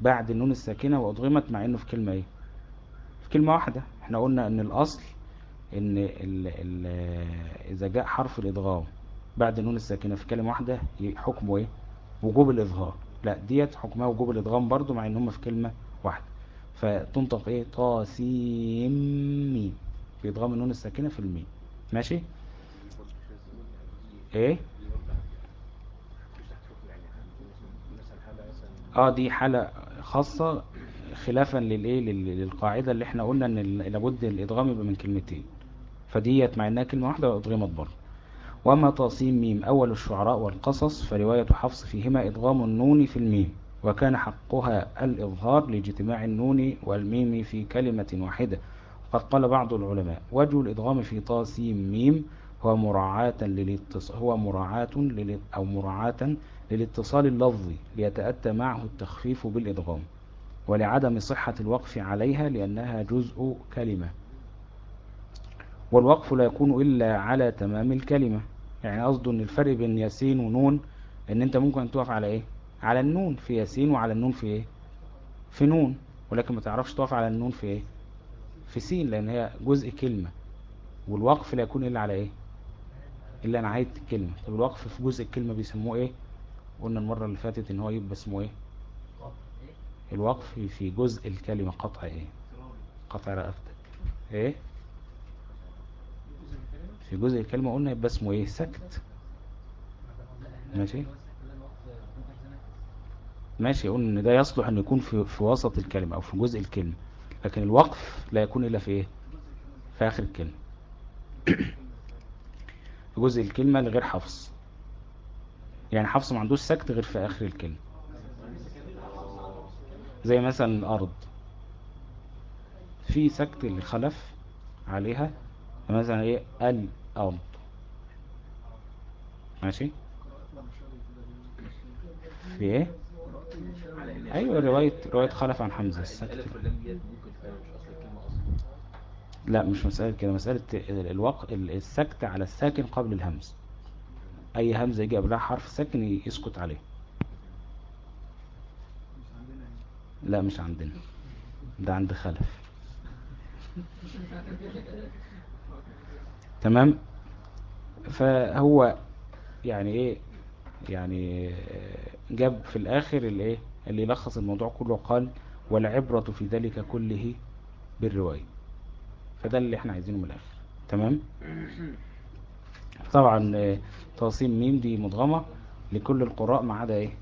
بعد النون الساكنة وادغمت مع إنه في كلمة إيه؟ كلمة واحدة. إحنا قلنا إن الأصل إن ال ال إذا جاء حرف الادغام بعد النون الساكنة في كلمة واحدة حكمه إيه؟ وجوب الإظهار. لا ديت حكمها وجوب الادغام برضو مع إن هم في كلمة واحدة. فتنطق إيه؟ طا سين ميم. بإدغام النون الساكنة في الميم ماشي؟ إيه؟ آه دي حالة خاصة خلافا للإيه؟ للقاعدة اللي إحنا قلنا إن لابد الإدغام يبقى من كلمتين. فديت مع انها كلمة واحدة وادغمت برضه. وأما طا سين ميم أول الشعراء والقصص فرواية حفص فيهما إدغام النون في الميم وكان حقها الإظهار لاجتماع النون والميم في كلمة واحدة. قد قال بعض العلماء وجه الإدغام في طاسيم ميم هو مراعاة للاتصال هو مراعاة أو مراعاة للاتصال اللفظي ليتأتى معه التخفيف بالإدغام ولعدم صحة الوقف عليها لأنها جزء كلمة. والوقف لا يكون إلا على تمام الكلمة. يعني قصده إن الفرق بين ياسين ونون إن أنت ممكن تقف على إيه؟ على النون. في ياسين وعلى النون في إيه؟ في نون. ولكن ما تعرفش تقف على النون في إيه؟ في سين لأن هي جزء كلمة. والوقف لا يكون إلا على إيه؟ إلا نهاية الكلمة. طب الوقف في جزء الكلمة بيسموه إيه؟ قلنا المرة اللي فاتت إن هو يبقى اسمه إيه؟ الوقف في جزء الكلمة قطع إيه؟ قطع رقبتك. إيه؟ في جزء الكلمة قلنا يبقى اسمه إيه؟ سكت. ماشي؟ ماشي قلنا إن ده يصلح أن يكون في, في وسط الكلمة أو في جزء الكلمة. لكن الوقف لا يكون إلا في إيه في آخر الكلمة. في جزء الكلمة لغير حفص. يعني حفص ما عندوش سكت غير في آخر الكلمة. زي مثلا الأرض. في سكت الخلف عليها مثلا إيه؟ الأرض. ماشي؟ في إيه؟ أيوه رواية رواية خلف عن حمزة السكت. لا مش مسألة كده. مسألة الوق... السكت على الساكن قبل الهمز. أي همزة يجي قبلها حرف ساكن يسكت عليه. لا مش عندنا. ده عند خلف. تمام؟ فهو يعني إيه؟ يعني جاب في الآخر اللي إيه؟ اللي يلخص الموضوع كله قال والعبرة في ذلك كله بالرواية. فده اللي إحنا عايزينه من الآخر. تمام؟ طبعا آه، تصيم ميم دي مدغمة لكل القراء ما عدا إيه؟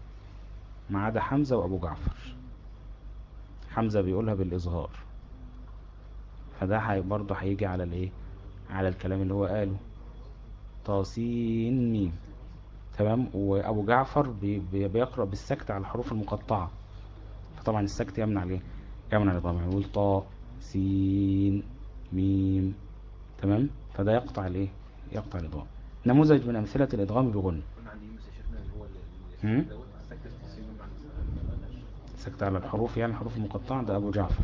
ما عدا حمزة وأبو جعفر. حمزة بيقولها بالإظهار. فده برضه هيجي على الإيه؟ على الكلام اللي هو قاله. طاسين ميم. تمام؟ وأبو جعفر بي بيقرأ بالسكت على الحروف المقطعة. فطبعا السكت يمنع ليه؟ يمنع الإضغام يقول طا سين ميم. تمام؟ فده يقطع الايه يقطع الإضغام نموذج من أمثلة الإضغام بغن. سكت على الحروف يعني الحروف المقطعة ده أبو جعفر.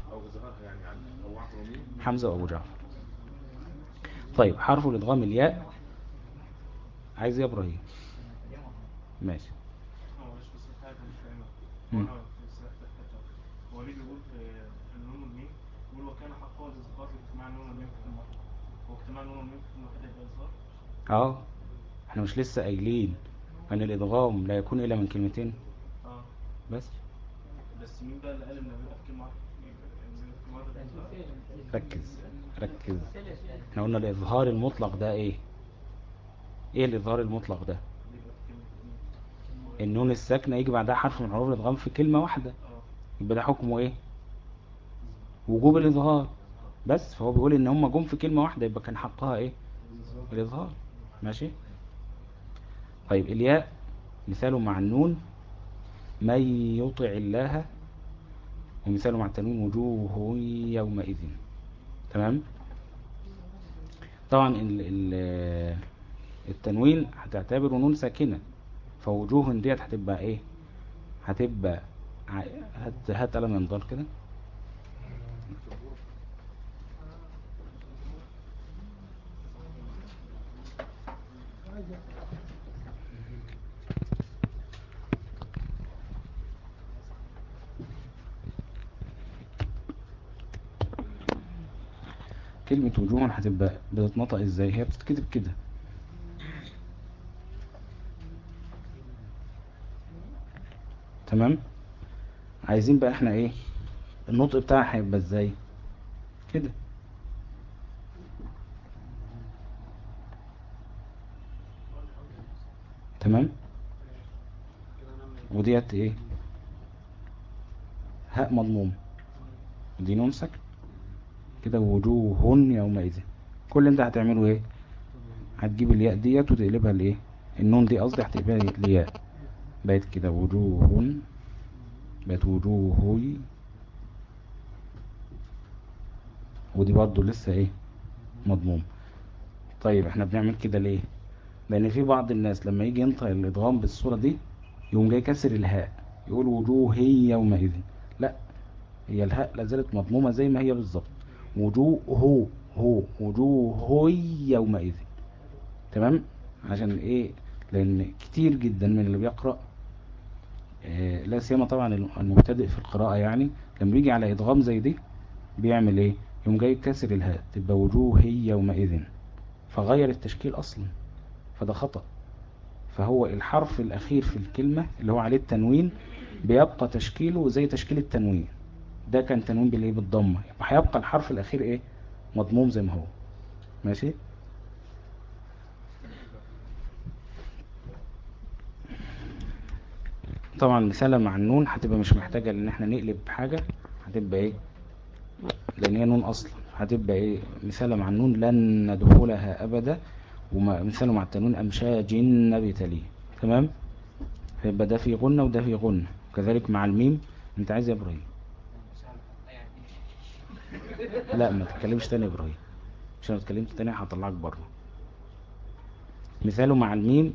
حمزة وأبو جعفر. طيب حرف الإضغام الياء. عايز يا إبراهيم. ماشي. هو ليه بيقول في النون والميم بيقول وكان حقا الاظهار باجتماع النون والميم في كلمه هو اجتماع النون والميم في كلمه كده يبقى اظهار آه إحنا مش لسه قايلين إن الإدغام لا يكون إلا من كلمتين. آه. بس. بس مين بقى اللي قال إن بيبقى في كلمه ركز ركز. إحنا قلنا الإظهار المطلق ده إيه؟ إيه الإظهار المطلق ده؟ النون الساكنة يجي بعدها حرف من حروف الإدغام في كلمة واحدة. يبقى ده حكمه إيه؟ وجوب الإظهار. بس فهو بيقول إن هم جم في كلمة واحدة يبقى كان حقها إيه؟ الإظهار. ماشي؟ طيب الياء مثاله مع النون. من يطع الله ومثاله مع التنوين وجوه يومئذ. تمام؟ طبعا ال ال التنوين هتعتبره نون ساكنة فوجوه ديت هتبقى إيه؟ هتبقى هات هات قلم ينضل كده. كلمة وجوه هتبقى بتتنطق إزاي؟ هي بتتكتب كده. تمام؟ عايزين بقى إحنا إيه؟ النطق بتاعها هيبقى إزاي؟ كده. تمام؟ وديت إيه؟ هاء مضموم. دي نمسك كده وجوه يومئذ. كل انت هتعمله إيه؟ هتجيب الياء ديت وتقلبها لإيه؟ النون دي قصدي هتقلبها لياء بقت كده وجوه بقت وجوه ودي برضو لسه إيه؟ مضموم. طيب إحنا بنعمل كده ليه؟ لأن في بعض الناس لما يجي ينطق الإدغام بالصورة دي يقوم جاي كسر الهاء يقول وجوه يومئذ. لا هي الهاء لازالت مضمومة زي ما هي بالظبط. وجوه هو هو وجوه يومئذ. تمام؟ عشان إيه؟ لأن كتير جدا من اللي بيقرأ آه، لا سيما طبعا المبتدئ في القراءة يعني لما بيجي على إدغام زي دي بيعمل إيه؟ يوم جاي كسر الهاء تبقى وجوه يومئذ. فغير التشكيل أصلا. فده خطأ. فهو الحرف الأخير في الكلمة اللي هو عليه التنوين بيبقى تشكيله زي تشكيل التنوين. ده كان تنوين بالإيه؟ بالضمة. يبقى هيبقى الحرف الأخير إيه؟ مضموم زي ما هو. ماشي؟ طبعا مثالا مع النون هتبقى مش محتاجة ان إحنا نقلب حاجة. هتبقى إيه؟ لأن هي نون أصلا. هتبقى إيه؟ مثالا مع النون لن ندخلها ابدا. ومثاله مع التنون امشاج نبتليه تمام؟ فيبقى ده في غنة وده في غنة. كذلك مع الميم. أنت عايز يا إبراهيم؟ لا ما تتكلمش تاني يا إبراهيم. عشان لو اتكلمت تاني هطلعك بره. مثاله مع الميم.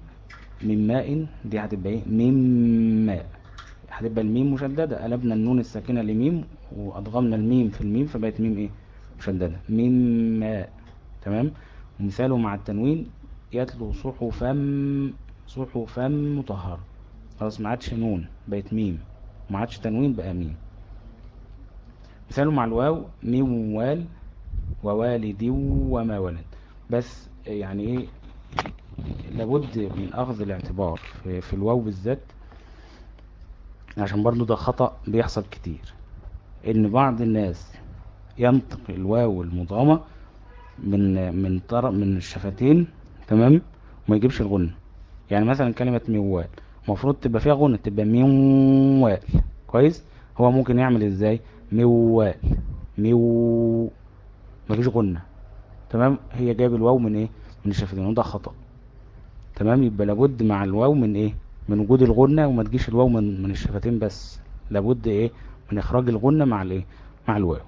من ماء. دي هتبقى إيه؟ ميم ماء. هتبقى الميم مشددة. قلبنا النون الساكنة لميم وأدغمنا الميم في الميم فبقت ميم إيه؟ مشددة. ميم ماء. تمام؟ ومثاله مع التنوين يتلو صحفا صحفا مطهرة خلاص ما عادش نون بقت ميم. ما عادش تنوين بقى ميم. مثاله مع الواو ميم وال ووالد وما ولد. بس يعني إيه لابد من أخذ الاعتبار في, الواو بالذات عشان برضو ده خطأ بيحصل كتير. إن بعض الناس ينطق الواو المضغمة من من طرف من الشفتين تمام؟ وما يجيبش الغنة يعني مثلا كلمة موال المفروض تبقى فيها غنة تبقى موال كويس؟ هو ممكن يعمل إزاي؟ موال ميو مفيش غنة تمام؟ هي جايب الواو من إيه؟ من الشفتين. وده خطأ. تمام؟ يبقى لابد مع الواو من إيه؟ من وجود الغنة وما تجيش الواو من من الشفتين بس. لابد إيه؟ من إخراج الغنة مع الإيه؟ مع الواو.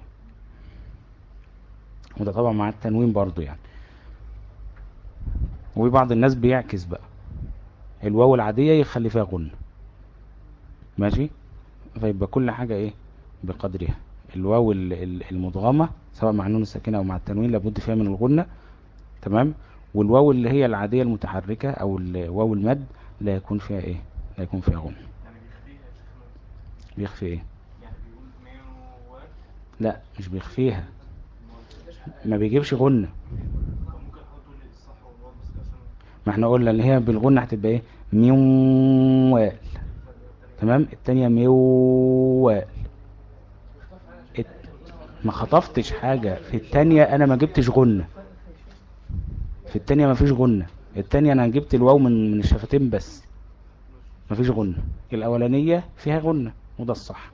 وده طبعا مع التنوين برضو يعني. وبعض الناس بيعكس بقى. الواو العادية يخلي فيها غنة ماشي؟ فيبقى كل حاجة إيه؟ بقدرها. الواو المدغمة سواء مع النون الساكنة أو مع التنوين لابد فيها من الغنة. تمام؟ والواو اللي هي العادية المتحركة أو الواو المد لا يكون فيها إيه؟ لا يكون فيها غنة بيخفي إيه؟ لا مش بيخفيها. ما بيجيبش غنة. ما إحنا قلنا اللي هي بالغنة هتبقى إيه؟ ميوال. تمام؟ التانية ميوال. ما خطفتش حاجة. في التانية أنا ما جبتش غنة. في التانية ما فيش غنة. التانية أنا جبت الواو من من الشفتين بس. ما فيش غنة. الأولانية فيها غنة. وده الصح.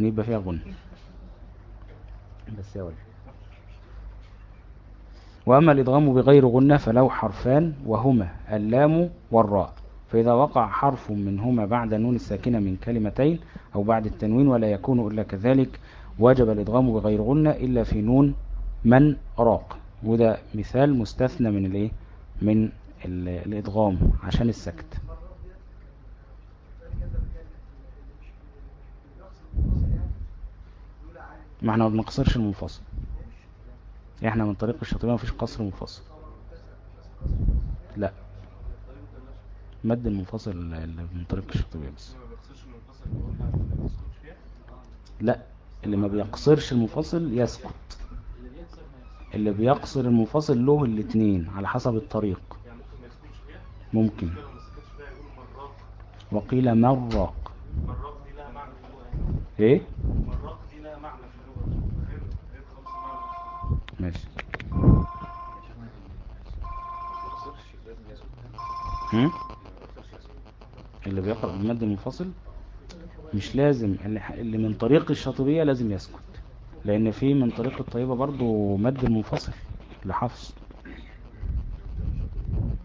ان يبقى فيها غنة. بس يا ولد. وأما الإدغام بغير غنة فله حرفان وهما اللام والراء. فإذا وقع حرف منهما بعد نون الساكنة من كلمتين أو بعد التنوين ولا يكون إلا كذلك وجب الإدغام بغير غنة إلا في نون من راق. وده مثال مستثنى من الإيه؟ من الإدغام عشان السكت. ما إحنا ما بنقصرش المنفصل. إحنا من طريق الشاطبية مفيش قصر منفصل. لا. مد المنفصل من طريق الشاطبية بس. لا. اللي ما بيقصرش المنفصل يسقط. اللي بيقصر المنفصل له الاثنين على حسب الطريق. ممكن. وقيل مراق إيه؟ ماشي. اللي بيقرأ بالمد المنفصل مش لازم اللي من طريق الشاطبية لازم يسكت. لأن في من طريق الطيبة برضو مد المنفصل لحفظ.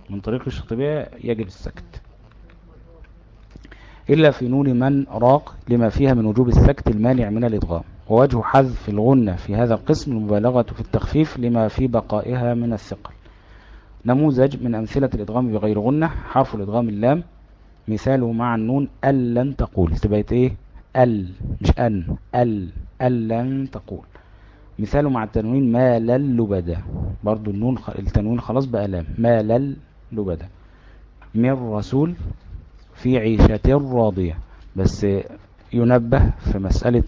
من طريق الشاطبية يجب السكت. إلا في نون من راق لما فيها من وجوب السكت المانع من الإدغام. ووجه حذف الغنة في هذا القسم المبالغة في التخفيف لما في بقائها من الثقل. نموذج من أمثلة الإدغام بغير غنة حرف الإدغام اللام مثاله مع النون ألن تقول. تبقيت إيه؟ أل مش أن. أل ألن تقول. مثاله مع التنوين ما للبدا برضو النون التنوين خلاص بقى لام. ما للبدا من رسول في عيشة راضية. بس ينبه في مسألة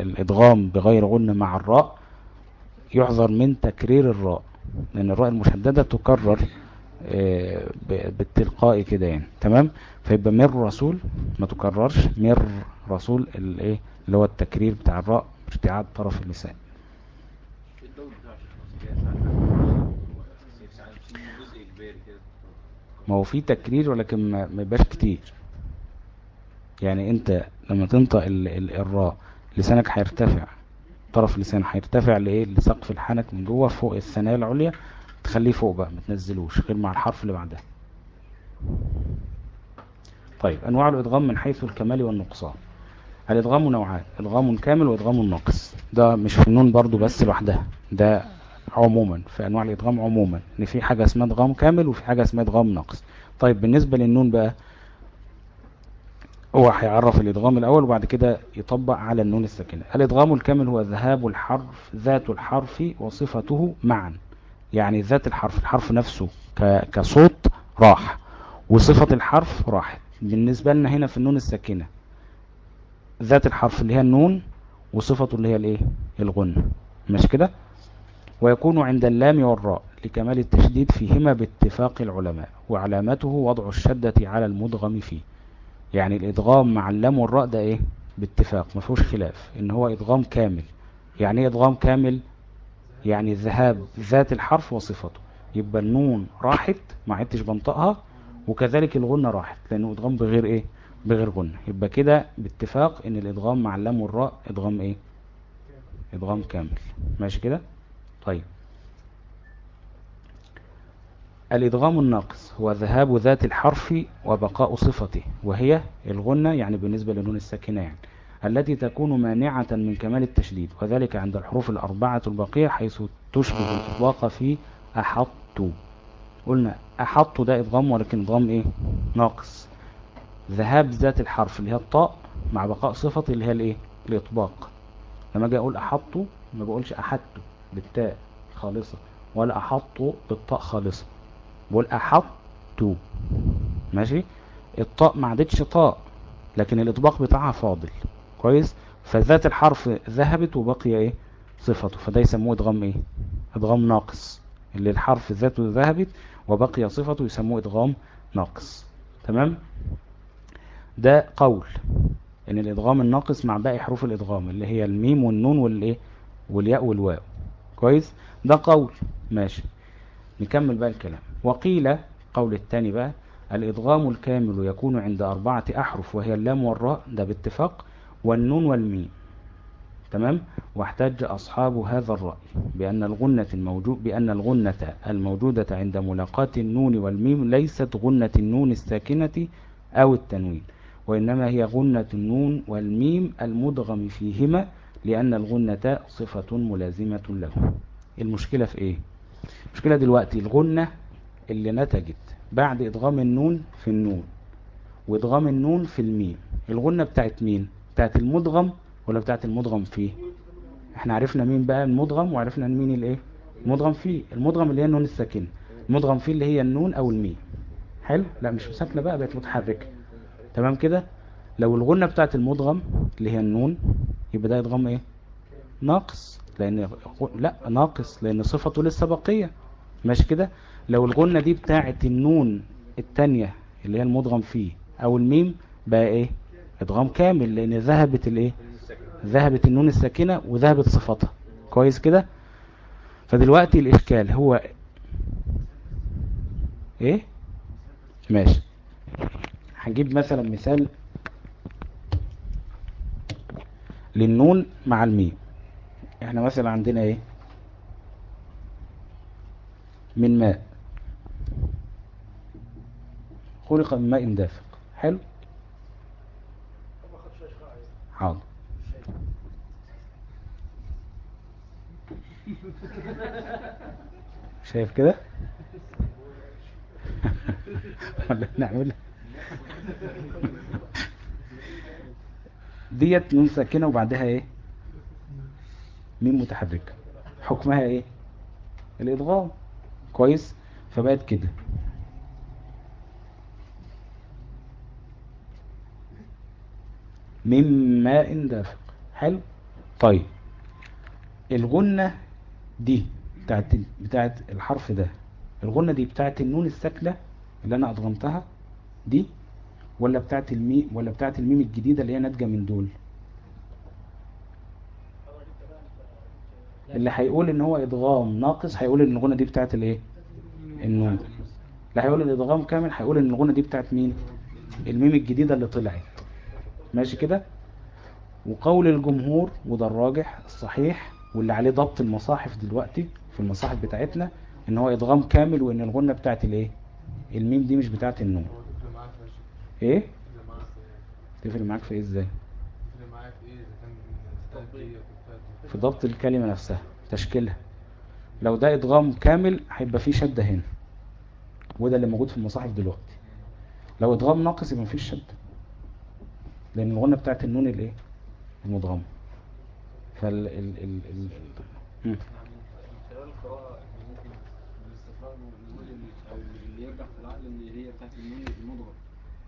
الإدغام بغير غنة مع الراء يحذر من تكرير الراء لأن الراء المشددة تكرر آه، بالتلقاء كده يعني تمام؟ فيبقى مر رسول ما تكررش مر رسول الايه اللي هو التكرير بتاع الراء ارتعاد طرف اللسان. ما هو في تكرير ولكن ما يبقاش كتير. يعني أنت لما تنطق الراء لسانك هيرتفع. طرف اللسان هيرتفع لإيه؟ لسقف الحنك من جوه فوق الثنايا العليا. تخليه فوق بقى ما تنزلوش غير مع الحرف اللي بعدها. طيب أنواع الإدغام من حيث الكمال والنقصان. الإدغام نوعان إدغام كامل وإدغام ناقص. ده مش في النون برضو بس لوحدها ده عموما في أنواع الإدغام عموما. إن في حاجة اسمها إدغام كامل وفي حاجة اسمها إدغام ناقص. طيب بالنسبة للنون بقى هو هيعرف الإدغام الأول وبعد كده يطبق على النون الساكنة. الإدغام الكامل هو ذهاب الحرف ذات الحرف وصفته معا. يعني ذات الحرف الحرف نفسه كصوت راح. وصفة الحرف راحت. بالنسبة لنا هنا في النون الساكنة ذات الحرف اللي هي النون وصفته اللي هي الإيه؟ الغن. مش كده؟ ويكون عند اللام والراء لكمال التشديد فيهما باتفاق العلماء وعلامته وضع الشدة على المدغم فيه. يعني الإدغام مع اللام والراء ده إيه؟ باتفاق ما فيهوش خلاف. إن هو إدغام كامل. يعني إيه إدغام كامل؟ يعني ذهاب ذات الحرف وصفته. يبقى النون راحت ما عدتش بنطقها وكذلك الغنة راحت لأنه إدغام بغير إيه؟ بغير غنة. يبقى كده باتفاق إن الإدغام مع اللام والراء إدغام إيه؟ إدغام كامل. ماشي كده؟ طيب. الإدغام الناقص هو ذهاب ذات الحرف وبقاء صفته وهي الغنة يعني بالنسبة للنون الساكنة يعني التي تكون مانعة من كمال التشديد وذلك عند الحروف الأربعة الباقية حيث تشبه الإطلاق في أحط. قلنا أحط ده إدغام ولكن إدغام إيه؟ ناقص. ذهاب ذات الحرف اللي هي الطاء مع بقاء صفة اللي هي الإيه؟ الإطباق. لما أجي أقول أحط ما بقولش أحط بالتاء خالصة ولا أحط بالطاء خالصة. بقول أحط ماشي؟ الطاء ما عادتش طاء لكن الإطباق بتاعها فاضل. كويس؟ فذات الحرف ذهبت وبقي إيه؟ صفته. فده يسموه إدغام إيه؟ إدغام ناقص. اللي الحرف ذاته ذهبت وبقي صفته يسموه إدغام ناقص. تمام؟ ده قول إن الإدغام الناقص مع باقي حروف الإدغام اللي هي الميم والنون والإيه؟ والياء والواو. كويس؟ ده قول. ماشي. نكمل بقى الكلام. وقيل قول الثاني بقى الادغام الكامل يكون عند أربعة أحرف وهي اللام والراء ده باتفاق والنون والميم. تمام؟ واحتج أصحاب هذا الرأي بأن الغنة الموجود بأن الغنة الموجودة عند ملاقاة النون والميم ليست غنة النون الساكنة أو التنوين وإنما هي غنة النون والميم المدغم فيهما لأن الغنة صفة ملازمة له. المشكلة في إيه؟ المشكلة دلوقتي الغنة اللي نتجت بعد إدغام النون في النون وإدغام النون في الميم. الغنة بتاعت مين؟ بتاعت المدغم ولا بتاعت المدغم فيه؟ إحنا عرفنا مين بقى المدغم وعرفنا مين الإيه؟ المدغم فيه. المدغم اللي هي النون الساكنة. المدغم فيه اللي هي النون أو الميم. حلو؟ لا مش ساكنه بقى بقت متحركة. تمام كده؟ لو الغنة بتاعت المدغم اللي هي النون يبقى ده إدغام إيه؟ ناقص. لأن لا ناقص لأن صفته لسه باقية ماشي كده؟ لو الغنة دي بتاعت النون التانية اللي هي المدغم فيه أو الميم بقى إيه؟ ادغام كامل لأن ذهبت الإيه؟ ذهبت النون الساكنة وذهبت صفتها كويس كده؟ فدلوقتي الإشكال هو إيه؟ ماشي. هنجيب مثلا مثال للنون مع الميم. إحنا مثلا عندنا إيه؟ من ماء. خلق من ماء دافق. حلو؟ حاضر. شايف كده؟ ولا نعمل؟ ديت نون ساكنة وبعدها إيه؟ ميم متحركة حكمها إيه؟ الإدغام. كويس؟ فبقت كده. من ماء دافق. حلو؟ طيب. الغنة دي بتاعت, بتاعت الحرف ده الغنة دي بتاعت النون الساكنة اللي أنا أدغمتها دي ولا بتاعت الميم ولا بتاعت الميم الجديدة اللي هي ناتجة من دول؟ اللي هيقول إن هو إدغام ناقص هيقول إن الغنة دي بتاعت الإيه؟ النون. اللي هيقول الإدغام كامل هيقول إن الغنة دي بتاعت مين؟ الميم الجديدة اللي طلعت. ماشي كده؟ وقول الجمهور وده الراجح الصحيح واللي عليه ضبط المصاحف دلوقتي في المصاحف بتاعتنا إن هو إدغام كامل وإن الغنة بتاعت الإيه؟ الميم دي مش بتاعت النون. إيه؟ تفرق معاك في إيه إزاي؟ في ضبط الكلمة نفسها تشكيلها. لو ده إدغام كامل هيبقى فيه شدة هنا. وده اللي موجود في المصاحف دلوقتي. لو إدغام ناقص يبقى مفيش شدة. لأن الغنة بتاعت النون الإيه؟ المدغمة فال ال ال ال ال في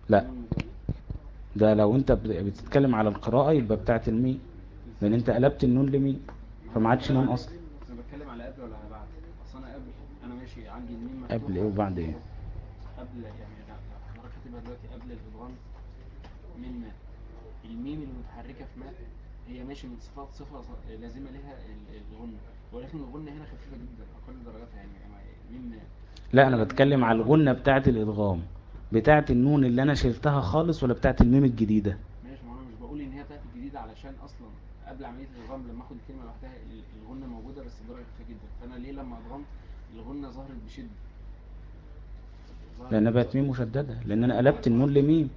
لا. ده لو أنت بتتكلم على القراءة يبقى بتاعت المي لأن أنت قلبت النون لمي فما عادش نون أصلا. أنا بتكلم على قبل ولا على بعد؟ أصل أنا قبل. أنا ماشي عندي الميم قبل إيه وبعد إيه؟ قبل يعني لا حضرتك كاتبها دلوقتي قبل الادغام من ماء. الميم المتحركة في ماء هي ماشي من صفات صفة لازمة لها الغنة ولكن الغنة هنا خفيفة جدا أقل درجاتها يعني يعني مما لا أنا بتكلم على الغنة بتاعة الإدغام. بتاعة النون اللي أنا شلتها خالص ولا بتاعة الميم الجديدة؟ ماشي ما أنا مش بقول إن هي بتاعت الجديدة علشان أصلا قبل عملية الإدغام لما آخد الكلمة لوحدها ال- الغنة موجودة بس بدرجة خفيفة جدا. فأنا ليه لما أدغمت الغنة ظهرت بشدة؟ ظهرت لأن بقت ميم مشددة لأن أنا قلبت النون لميم.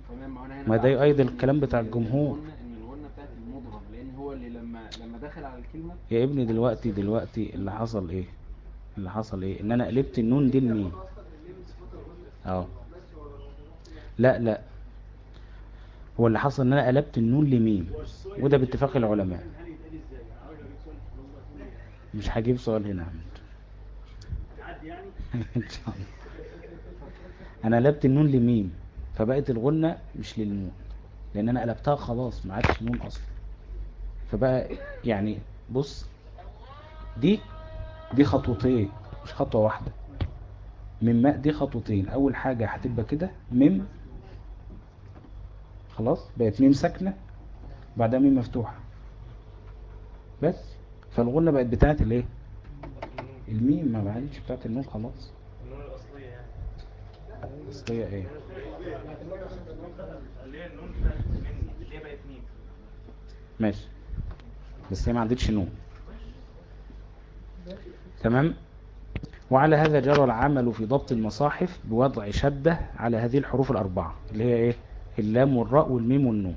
ما ده إن- الكلام بتاع الجمهور. على الكلمة يا ابني دلوقتي دلوقتي اللي حصل إيه؟ اللي حصل إيه؟ إن أنا قلبت النون دي لميم. آه. لا لا. هو اللي حصل إن أنا قلبت النون لميم وده باتفاق العلماء. مش هجيب سؤال هنا إن شاء الله. أنا قلبت النون لميم فبقت الغنة مش للنون. لأن أنا قلبتها خلاص ما عادش نون أصلا. فبقى يعني بص دي دي خطوتين مش خطوة واحدة. من ماء دي خطوتين. أول حاجة هتبقى كده ميم خلاص بقت ميم ساكنة بعدها ميم مفتوحة. بس فالغنة بقت بتاعت الايه؟ الميم ما بقتش بتاعت النون خلاص. النون الأصلية يعني اصلية إيه؟ ماشي. بس هي ما عندتش نون. تمام؟ وعلى هذا جرى العمل في ضبط المصاحف بوضع شدة على هذه الحروف الأربعة اللي هي إيه؟ اللام والراء والميم والنون.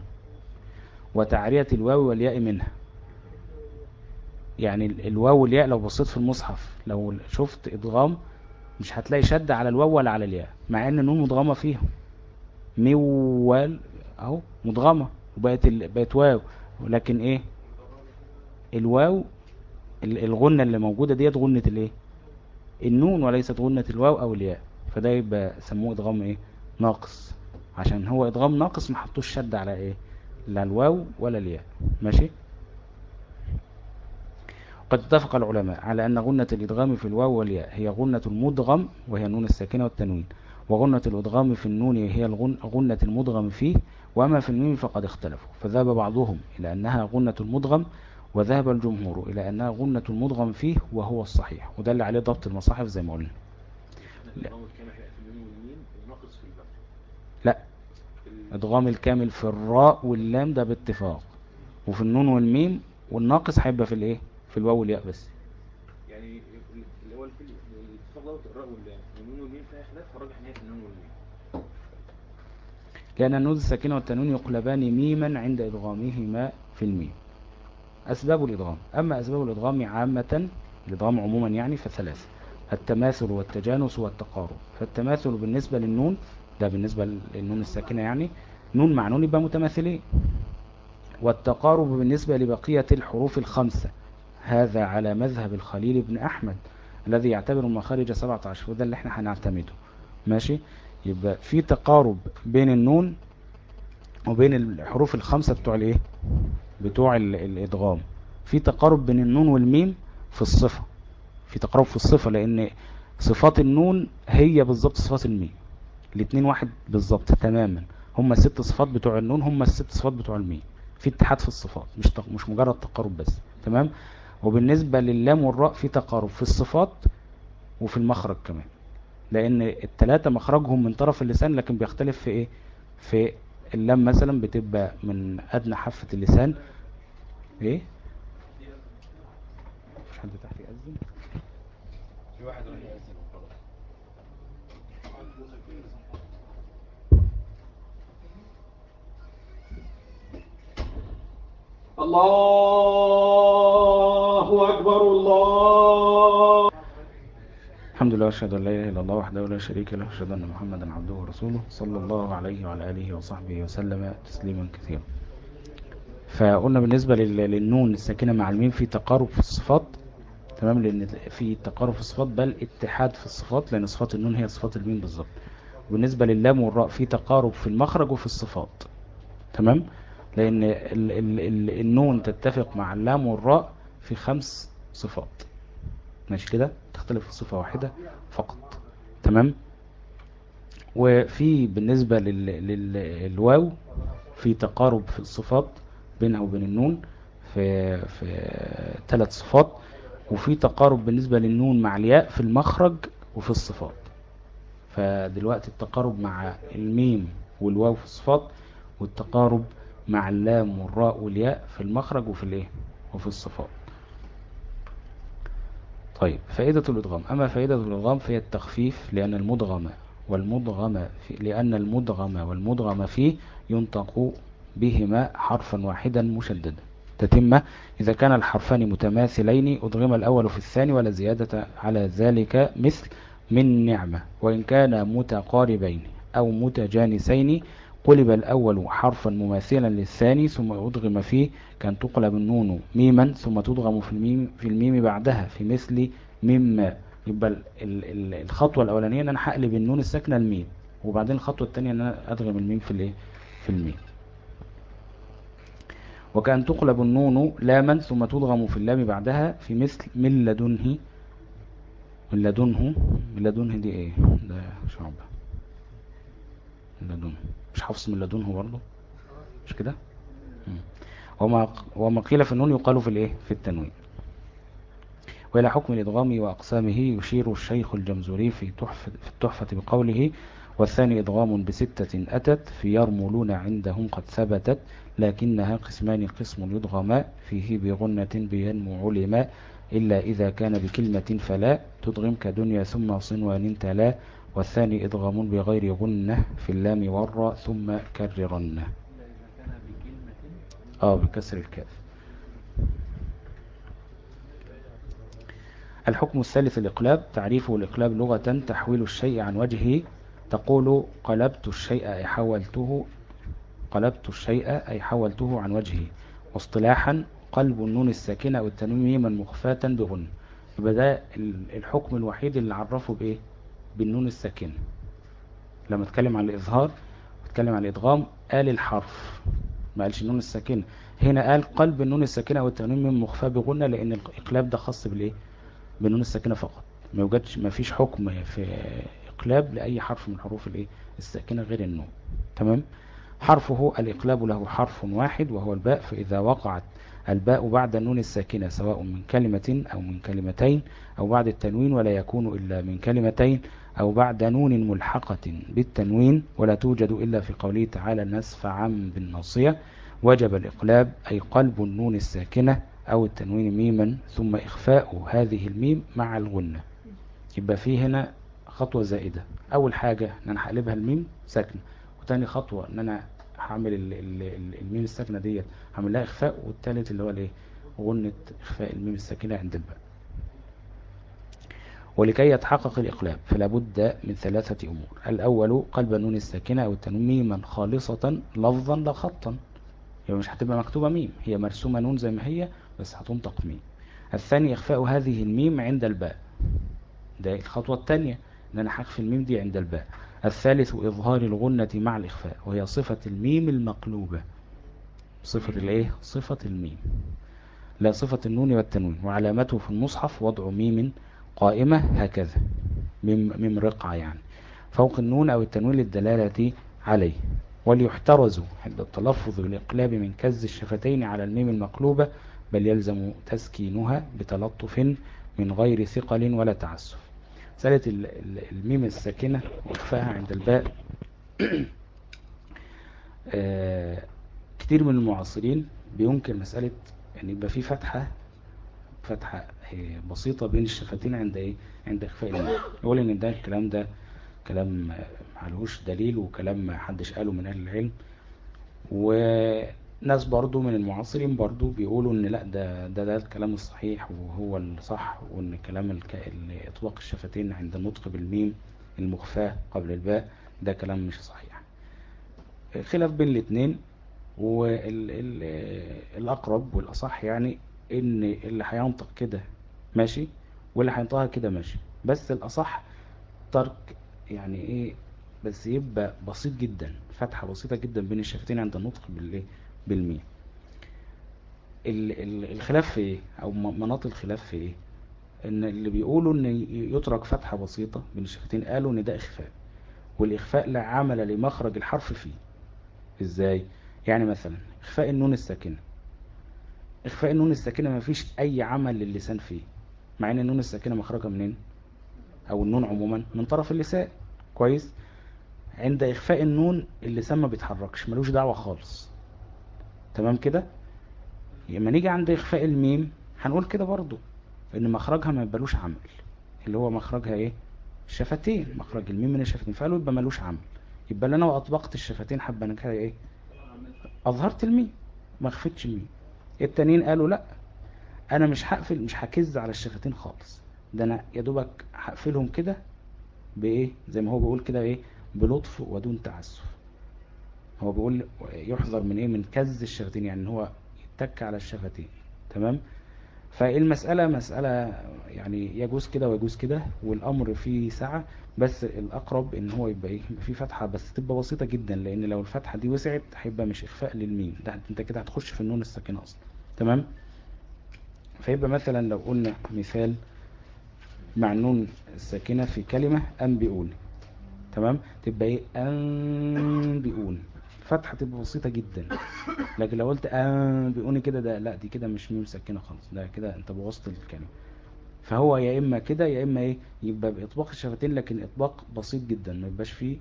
وتعرية الواو والياء منها. يعني ال- الواو والياء لو بصيت في المصحف لو شفت إدغام مش هتلاقي شدة على الواو ولا على الياء مع إن النون مدغمة فيهم من وال أهو مدغمة وبقت ال... بقت واو. ولكن إيه؟ الواو ال- الغنة اللي موجودة ديت غنة الإيه؟ النون وليست غنة الواو أو الياء. فده يبقى سموه ادغام إيه؟ ناقص. عشان هو إدغام ناقص ما حطوش شد على إيه؟ لا الواو ولا الياء. ماشي؟ قد اتفق العلماء على أن غنة الإدغام في الواو والياء هي غنة المدغم وهي النون الساكنة والتنوين وغنة الإدغام في النون هي غنة المدغم فيه وأما في الميم فقد اختلفوا فذهب بعضهم إلى أنها غنة المدغم وذهب الجمهور إلى أنها غنة المدغم فيه وهو الصحيح اللي عليه ضبط المصاحف زي ما قلنا لا. الإدغام الكامل هيبقى في النون والميم وناقص في اللام لا إدغام الكامل في الراء واللام ده باتفاق. وفي النون والميم والناقص هيبقى في الايه؟ في الواو والياء بس. يعني اللي هو الاتفاق دوت الراء واللام. والنون والميم فيها خلاف فالراجح ان هي في النون والميم. لأن النون الساكنة والتنوين يقلبان ميما عند إدغامهما في الميم. أسباب الإدغام. أما أسباب الإدغام عامة الإدغام عموما يعني فثلاث التماثل والتجانس والتقارب. فالتماثل بالنسبة للنون ده بالنسبة للنون الساكنة يعني. نون مع نون يبقى متماثلين والتقارب بالنسبة لبقية الحروف الخمسة. هذا على مذهب الخليل بن أحمد الذي يعتبر المخارج 17 وده اللي إحنا هنعتمده. ماشي؟ يبقى في تقارب بين النون وبين الحروف الخمسة بتوع الإيه؟ بتوع ال- الإدغام. في تقارب بين النون والميم في الصفة. في تقارب في الصفة لأن صفات النون هي بالظبط صفات الميم. الاتنين واحد بالظبط تماما. هم الست صفات بتوع النون هم الست صفات بتوع الميم. في اتحاد في الصفات مش تق- مش مجرد تقارب بس تمام؟ وبالنسبة لللام والراء في تقارب في الصفات وفي المخرج كمان. لأن التلاتة مخرجهم من طرف اللسان لكن بيختلف في إيه؟ في اللام مثلا بتبقى من أدنى حافة اللسان. إيه؟ مش حد تحت يأذن. في واحد راح يأذن وخلاص الله أكبر الله. الحمد لله وأشهد أن لا إله إلا الله وحده لا شريك له وأشهد أن محمدا عبده ورسوله صلى الله عليه وعلى آله وصحبه وسلم تسليما كثيرا. فقلنا بالنسبة لل- للنون الساكنة مع الميم في تقارب في الصفات تمام؟ لأن في تقارب في الصفات بل اتحاد في الصفات لأن صفات النون هي صفات الميم بالظبط. بالنسبة لللام والراء في تقارب في المخرج وفي الصفات تمام؟ لأن ال ال ال النون تتفق مع اللام والراء في خمس صفات. ماشي كده؟ تختلف في صفة واحدة فقط. تمام؟ وفي بالنسبة لل للواو في تقارب في الصفات بينها وبين النون في في ثلاث صفات وفي تقارب بالنسبة للنون مع الياء في المخرج وفي الصفات. فدلوقتي التقارب مع الميم والواو في الصفات والتقارب مع اللام والراء والياء في المخرج وفي الايه؟ وفي الصفات طيب فائدة الإدغام. أما فائدة الإدغام فهي التخفيف لأن المدغم والمدغم لأن المدغم والمدغم فيه ينطق بهما حرفا واحدا مشددا. تتم إذا كان الحرفان متماثلين أدغم الأول في الثاني ولا زيادة على ذلك مثل من نعمة. وإن كان متقاربين أو متجانسين قلب الأول حرفا مماثلا للثاني ثم أدغم فيه كأن تقلب النون ميما ثم تدغم في الميم, في الميم بعدها في مثل مما يبقى ال- ال- الخطوة الأولانية أن أنا هقلب النون الساكنة لميم وبعدين الخطوة الثانية أن أنا أدغم الميم في الإيه؟ في الميم. وكأن تقلب النون لاما ثم تدغم في اللام بعدها في مثل من لدنه. من لدنه؟ من لدنه دي إيه؟ ده شعبة. من لدنه. مش حفص من لدنه برضه. مش كده. وما وما قيل في النون يقال في الايه؟ في التنوين. وإلى حكم الإدغام وأقسامه يشير الشيخ الجمزوري في تحفة, في التحفة بقوله والثاني إدغام بستة أتت في يرملون عندهم قد ثبتت لكنها قسمان قسم يدغما فيه بغنة بينمو علما إلا إذا كان بكلمة فلا تدغم كدنيا ثم صنوان تلا والثاني إدغام بغير غنة في اللام والراء ثم كررن. آه بكسر الكاف. الحكم الثالث الإقلاب تعريفه الإقلاب لغة تحويل الشيء عن وجهه. تقول قلبت الشيء أي حولته قلبت الشيء أي حولته عن وجهه. واصطلاحا قلب النون الساكنة أو التنوين ميما مخفاة بغن يبقى ده ال- الحكم الوحيد اللي عرفه بإيه؟ بالنون الساكنة. لما اتكلم عن الإظهار اتكلم عن الإدغام قال الحرف. ما قالش النون الساكنة. هنا قال قلب النون الساكنة أو التنوين ميما مخفاة بغنة لأن الإقلاب ده خاص بالإيه؟ بالنون الساكنة فقط. ما يوجدش ما فيش حكم في إقلاب لأي حرف من حروف الإيه؟ الساكنة غير النون. تمام؟ حرفه الإقلاب له حرف واحد وهو الباء فإذا وقعت الباء بعد النون الساكنة سواء من كلمة أو من كلمتين أو بعد التنوين ولا يكون إلا من كلمتين أو بعد نون ملحقة بالتنوين ولا توجد إلا في قوله تعالى لنسفعا بالناصية. وجب الإقلاب أي قلب النون الساكنة أو التنوين ميما ثم إخفاء هذه الميم مع الغنة. يبقى فيه هنا خطوة زائدة. أول حاجة أن أنا هقلبها لميم ساكنة وتاني خطوة أن أنا هعمل ال- ال- ال- الميم الساكنة ديت هعمل لها إخفاء والتالت اللي هو الإيه؟ غنة إخفاء الميم الساكنة عند الباء. ولكي يتحقق الإقلاب فلا بد من ثلاثة أمور. الأول قلب النون الساكنة أو التنوين ميما خالصة لفظا لا خطا. هي مش هتبقى مكتوبة ميم هي مرسومة نون زي ما هي بس هتنطق ميم الثاني إخفاء هذه الميم عند الباء. ده الخطوة الثانية إن أنا هخفي الميم دي عند الباء. الثالث إظهار الغنة مع الإخفاء وهي صفة الميم المقلوبة. صفة الإيه؟ صفة الميم. لا صفة النون والتنوين. وعلامته في المصحف وضع ميم قائمة هكذا ميم, ميم رقعة يعني. فوق النون أو التنوين للدلالة عليه. وليحترز عند التلفظ بالإقلاب من كز الشفتين على الميم المقلوبة بل يلزم تسكينها بتلطف من غير ثقل ولا تعسف. مسألة ال- ال- الميم الساكنة وإخفائها عند الباء. آه، كتير من المعاصرين بينكر مسألة يعني يبقى في فتحة فتحة بسيطة بين الشفتين عند إيه؟ عند إخفاء الميم يقول إن ده الكلام ده كلام معلهوش دليل وكلام ما حدش قاله من أهل العلم. وناس برضو من المعاصرين برضو بيقولوا إن لأ ده ده, ده الكلام الصحيح وهو الصح وإن كلام الك... ال- اطلاق الشفتين عند النطق بالميم المخفاة قبل الباء ده كلام مش صحيح. خلاف بين الاثنين والأقرب والأصح يعني إن اللي هينطق كده ماشي؟ واللي هينطقها كده ماشي. بس الأصح ترك يعني إيه بس يبقى بسيط جدا فتحة بسيطة جدا بين الشفتين عند النطق بالإيه؟ بالميم. ال- ال- الخلاف في إيه؟ أو مناط الخلاف في إيه؟ إن اللي بيقولوا إن يترك فتحة بسيطة بين الشفتين قالوا إن ده إخفاء. والإخفاء لا عمل لمخرج الحرف فيه. إزاي؟ يعني مثلا إخفاء النون الساكنة. إخفاء النون الساكنة ما فيش أي عمل للسان فيه. مع إن النون الساكنة مخرجها منين؟ أو النون عموما من طرف اللسان. كويس؟ عند إخفاء النون اللسان ما بيتحركش ملوش دعوة خالص. تمام كده؟ لما نيجي عند إخفاء الميم هنقول كده برضو إن مخرجها ما يبقالوش عمل. اللي هو مخرجها إيه؟ الشفتين. مخرج الميم من الشفتين فقالوا يبقى ملوش عمل. يبقى اللي أنا واطبقت الشفتين حبة أنا كده إيه؟ أظهرت الميم ما خفتش الميم. التانيين قالوا لا أنا مش هقفل مش هكز على الشفتين خالص. ده أنا يا دوبك هقفلهم كده بإيه؟ زي ما هو بيقول كده إيه؟ بلطف ودون تعسف. هو بيقول يحذر من إيه؟ من كز الشفتين يعني إن هو يتك على الشفتين. تمام؟ فالمسألة مسألة يعني يجوز كده ويجوز كده والأمر فيه سعة بس الأقرب إن هو يبقى إيه؟ في فتحة بس تبقى بسيطة جدا لأن لو الفتحة دي وسعت هيبقى مش إخفاء للميم. ده أنت كده هتخش في النون الساكنة أصلا. تمام؟ فيبقى مثلا لو قلنا مثال مع النون الساكنة في كلمة أنبئوني تمام؟ تبقى إيه؟ أنبئوني فتحة تبقى بسيطة جدا. لكن لو قلت أنبئوني كده ده لا دي كده مش ميم ساكنة خالص. ده كده أنت بوظت الكلمة. فهو يا إما كده يا إما إيه؟ يبقى بإطباق الشفتين لكن إطباق بسيط جدا. ما يبقاش فيه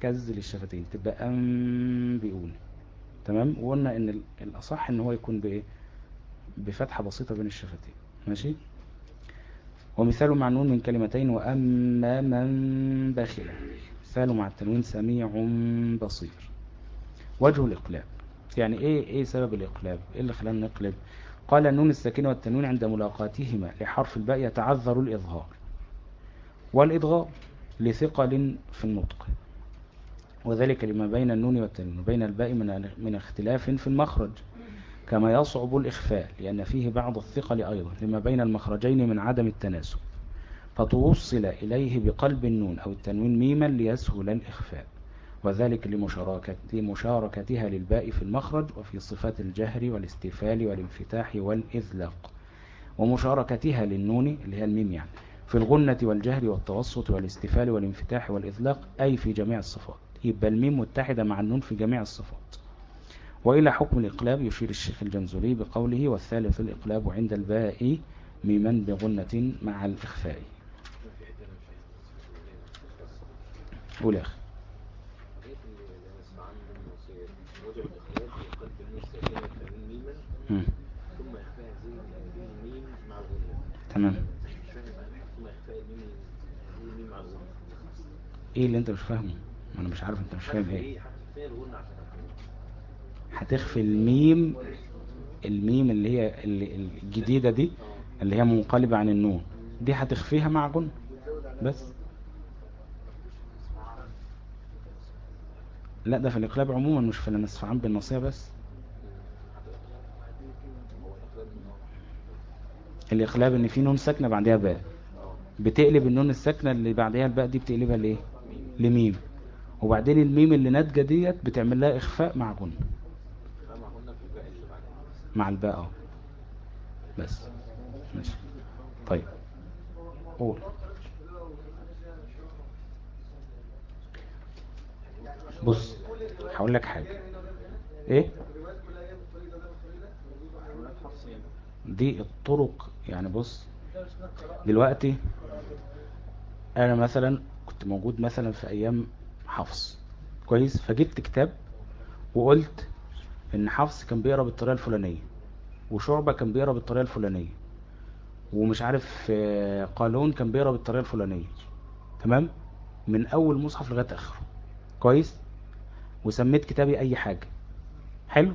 كز للشفتين. تبقى أنبئوني تمام؟ وقلنا إن ال- الأصح إن هو يكون بإيه؟ بفتحة بسيطة بين الشفتين. ماشي؟ ومثال مع النون من كلمتين وأما من بخل. مثال مع التنوين سميع بصير. وجه الإقلاب. يعني إيه إيه سبب الإقلاب؟ إيه اللي خلانا نقلب؟ قال النون الساكنة والتنوين عند ملاقاتهما لحرف الباء يتعذر الإظهار. والإضغام لثقل في النطق. وذلك لما بين النون والتنوين وبين الباء من اختلاف في المخرج. كما يصعب الإخفاء لأن فيه بعض الثقل أيضا لما بين المخرجين من عدم التناسب. فتوصل إليه بقلب النون أو التنوين ميما ليسهل الإخفاء وذلك لمشاركة لمشاركتها للباء في المخرج وفي صفات الجهر والاستفال والانفتاح والإذلاق ومشاركتها للنون اللي هي الميم يعني في الغنة والجهر والتوسط والاستفال والانفتاح والإذلاق أي في جميع الصفات. يبقى الميم متحدة مع النون في جميع الصفات. وإلى حكم الإقلاب يشير الشيخ الجنزوري بقوله والثالث الإقلاب عند الباء ميما بغنة مع الإخفاء. أنا الغنة تمام. إيه اللي أنت مش فاهمه؟ ما أنا مش عارف أنت مش فاهم حرف إيه حرف فين الغنة عشان أفهمه هتخفي الميم الميم اللي هي الجديدة دي اللي هي منقلبة عن النون. دي هتخفيها مع جن بس. لا ده في الإقلاب عموما مش في النصفعان بالنصية بس. الإقلاب إن في نون ساكنة بعدها باء. بتقلب النون الساكنة اللي بعدها الباء دي بتقلبها لإيه؟ لميم. وبعدين الميم اللي ناتجة ديت بتعمل لها إخفاء مع جن فما قلنا في الباقي اللي بعدها مع الباء آه بس. ماشي. طيب. قول. بص هقول لك حاجة. إيه؟ دي الطرق. يعني بص دلوقتي أنا مثلا كنت موجود مثلا في أيام حفص. كويس؟ فجبت كتاب وقلت إن حفص كان بيقرأ بالطريقة الفلانية وشعبة كان بيقرأ بالطريقة الفلانية ومش عارف آه، قالون كان بيقرأ بالطريقة الفلانية تمام؟ من أول مصحف لغاية آخره. كويس؟ وسميت كتابي أي حاجة. حلو؟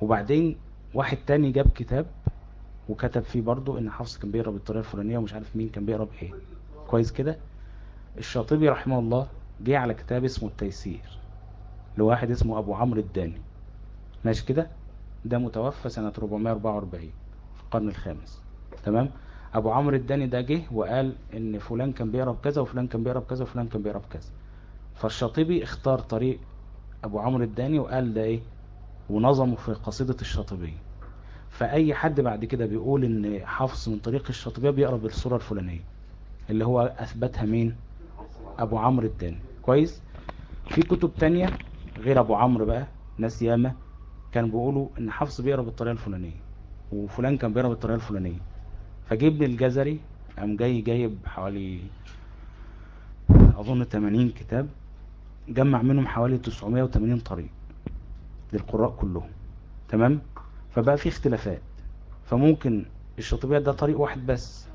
وبعدين واحد تاني جاب كتاب وكتب فيه برضو إن حفص كان بيقرأ بالطريقة الفلانية ومش عارف مين كان بيقرأ بإيه. كويس كده؟ الشاطبي رحمه الله جه على كتاب اسمه التيسير. لواحد اسمه أبو عمرو الداني. ماشي كده؟ ده متوفى سنة 444 في القرن الخامس. تمام؟ أبو عمرو الداني ده جه وقال إن فلان كان بيقرا بكذا وفلان كان بيقرا بكذا وفلان كان بيقرا بكذا فالشاطبي اختار طريق أبو عمرو الداني وقال ده إيه؟ ونظمه في قصيدة الشاطبية. فأي حد بعد كده بيقول إن حفص من طريق الشاطبية بيقرأ بالصورة الفلانية اللي هو أثبتها مين؟ أبو عمرو الداني. كويس؟ في كتب تانية غير أبو عمرو بقى ناس ياما كانوا بيقولوا إن حفص بيقرأ بالطريقة الفلانية وفلان كان بيقرأ بالطريقة الفلانية. فجه ابن الجزري قام جاي جايب حوالي أظن 80 كتاب جمع منهم حوالي 980 طريق للقراء كلهم. تمام؟ فبقى في اختلافات. فممكن الشاطبية ده طريق واحد بس.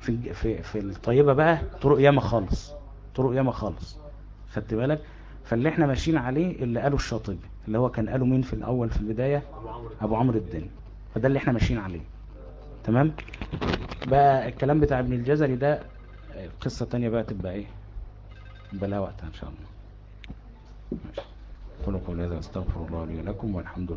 في في في الطيبة بقى طرق ياما خالص طرق ياما خالص. خدت بالك؟ فاللي إحنا ماشيين عليه اللي قاله الشاطبي اللي هو كان قاله مين في الأول في البداية؟ أبو عمرو الدين. فده اللي إحنا ماشيين عليه. تمام؟ بقى الكلام بتاع ابن الجزري ده قصة تانية بقى تبقى إيه؟ بلا وقتها إن شاء الله. ماشي. قولوا هذا أستغفر الله لي ولكم والحمد لله.